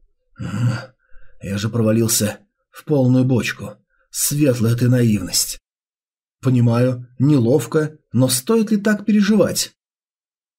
Я же провалился в полную бочку. Светлая ты наивность. Понимаю, неловко, но стоит ли так переживать?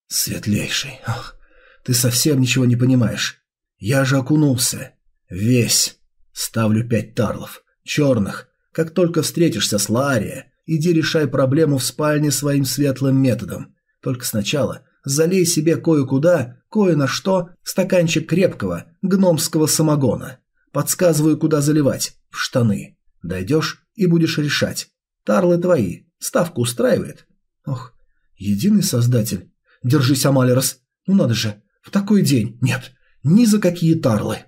Светлейший, ах, ты совсем ничего не понимаешь. Я же окунулся. Весь. Ставлю пять тарлов. Черных. Как только встретишься с Лария, Иди решай проблему в спальне своим светлым методом. Только сначала залей себе кое-куда, кое на что, стаканчик крепкого, гномского самогона. Подсказываю, куда заливать. В штаны. Дойдешь и будешь решать. Тарлы твои. Ставку устраивает? Ох, единый создатель. Держись, Амалерос. Ну надо же, в такой день. Нет, ни за какие тарлы.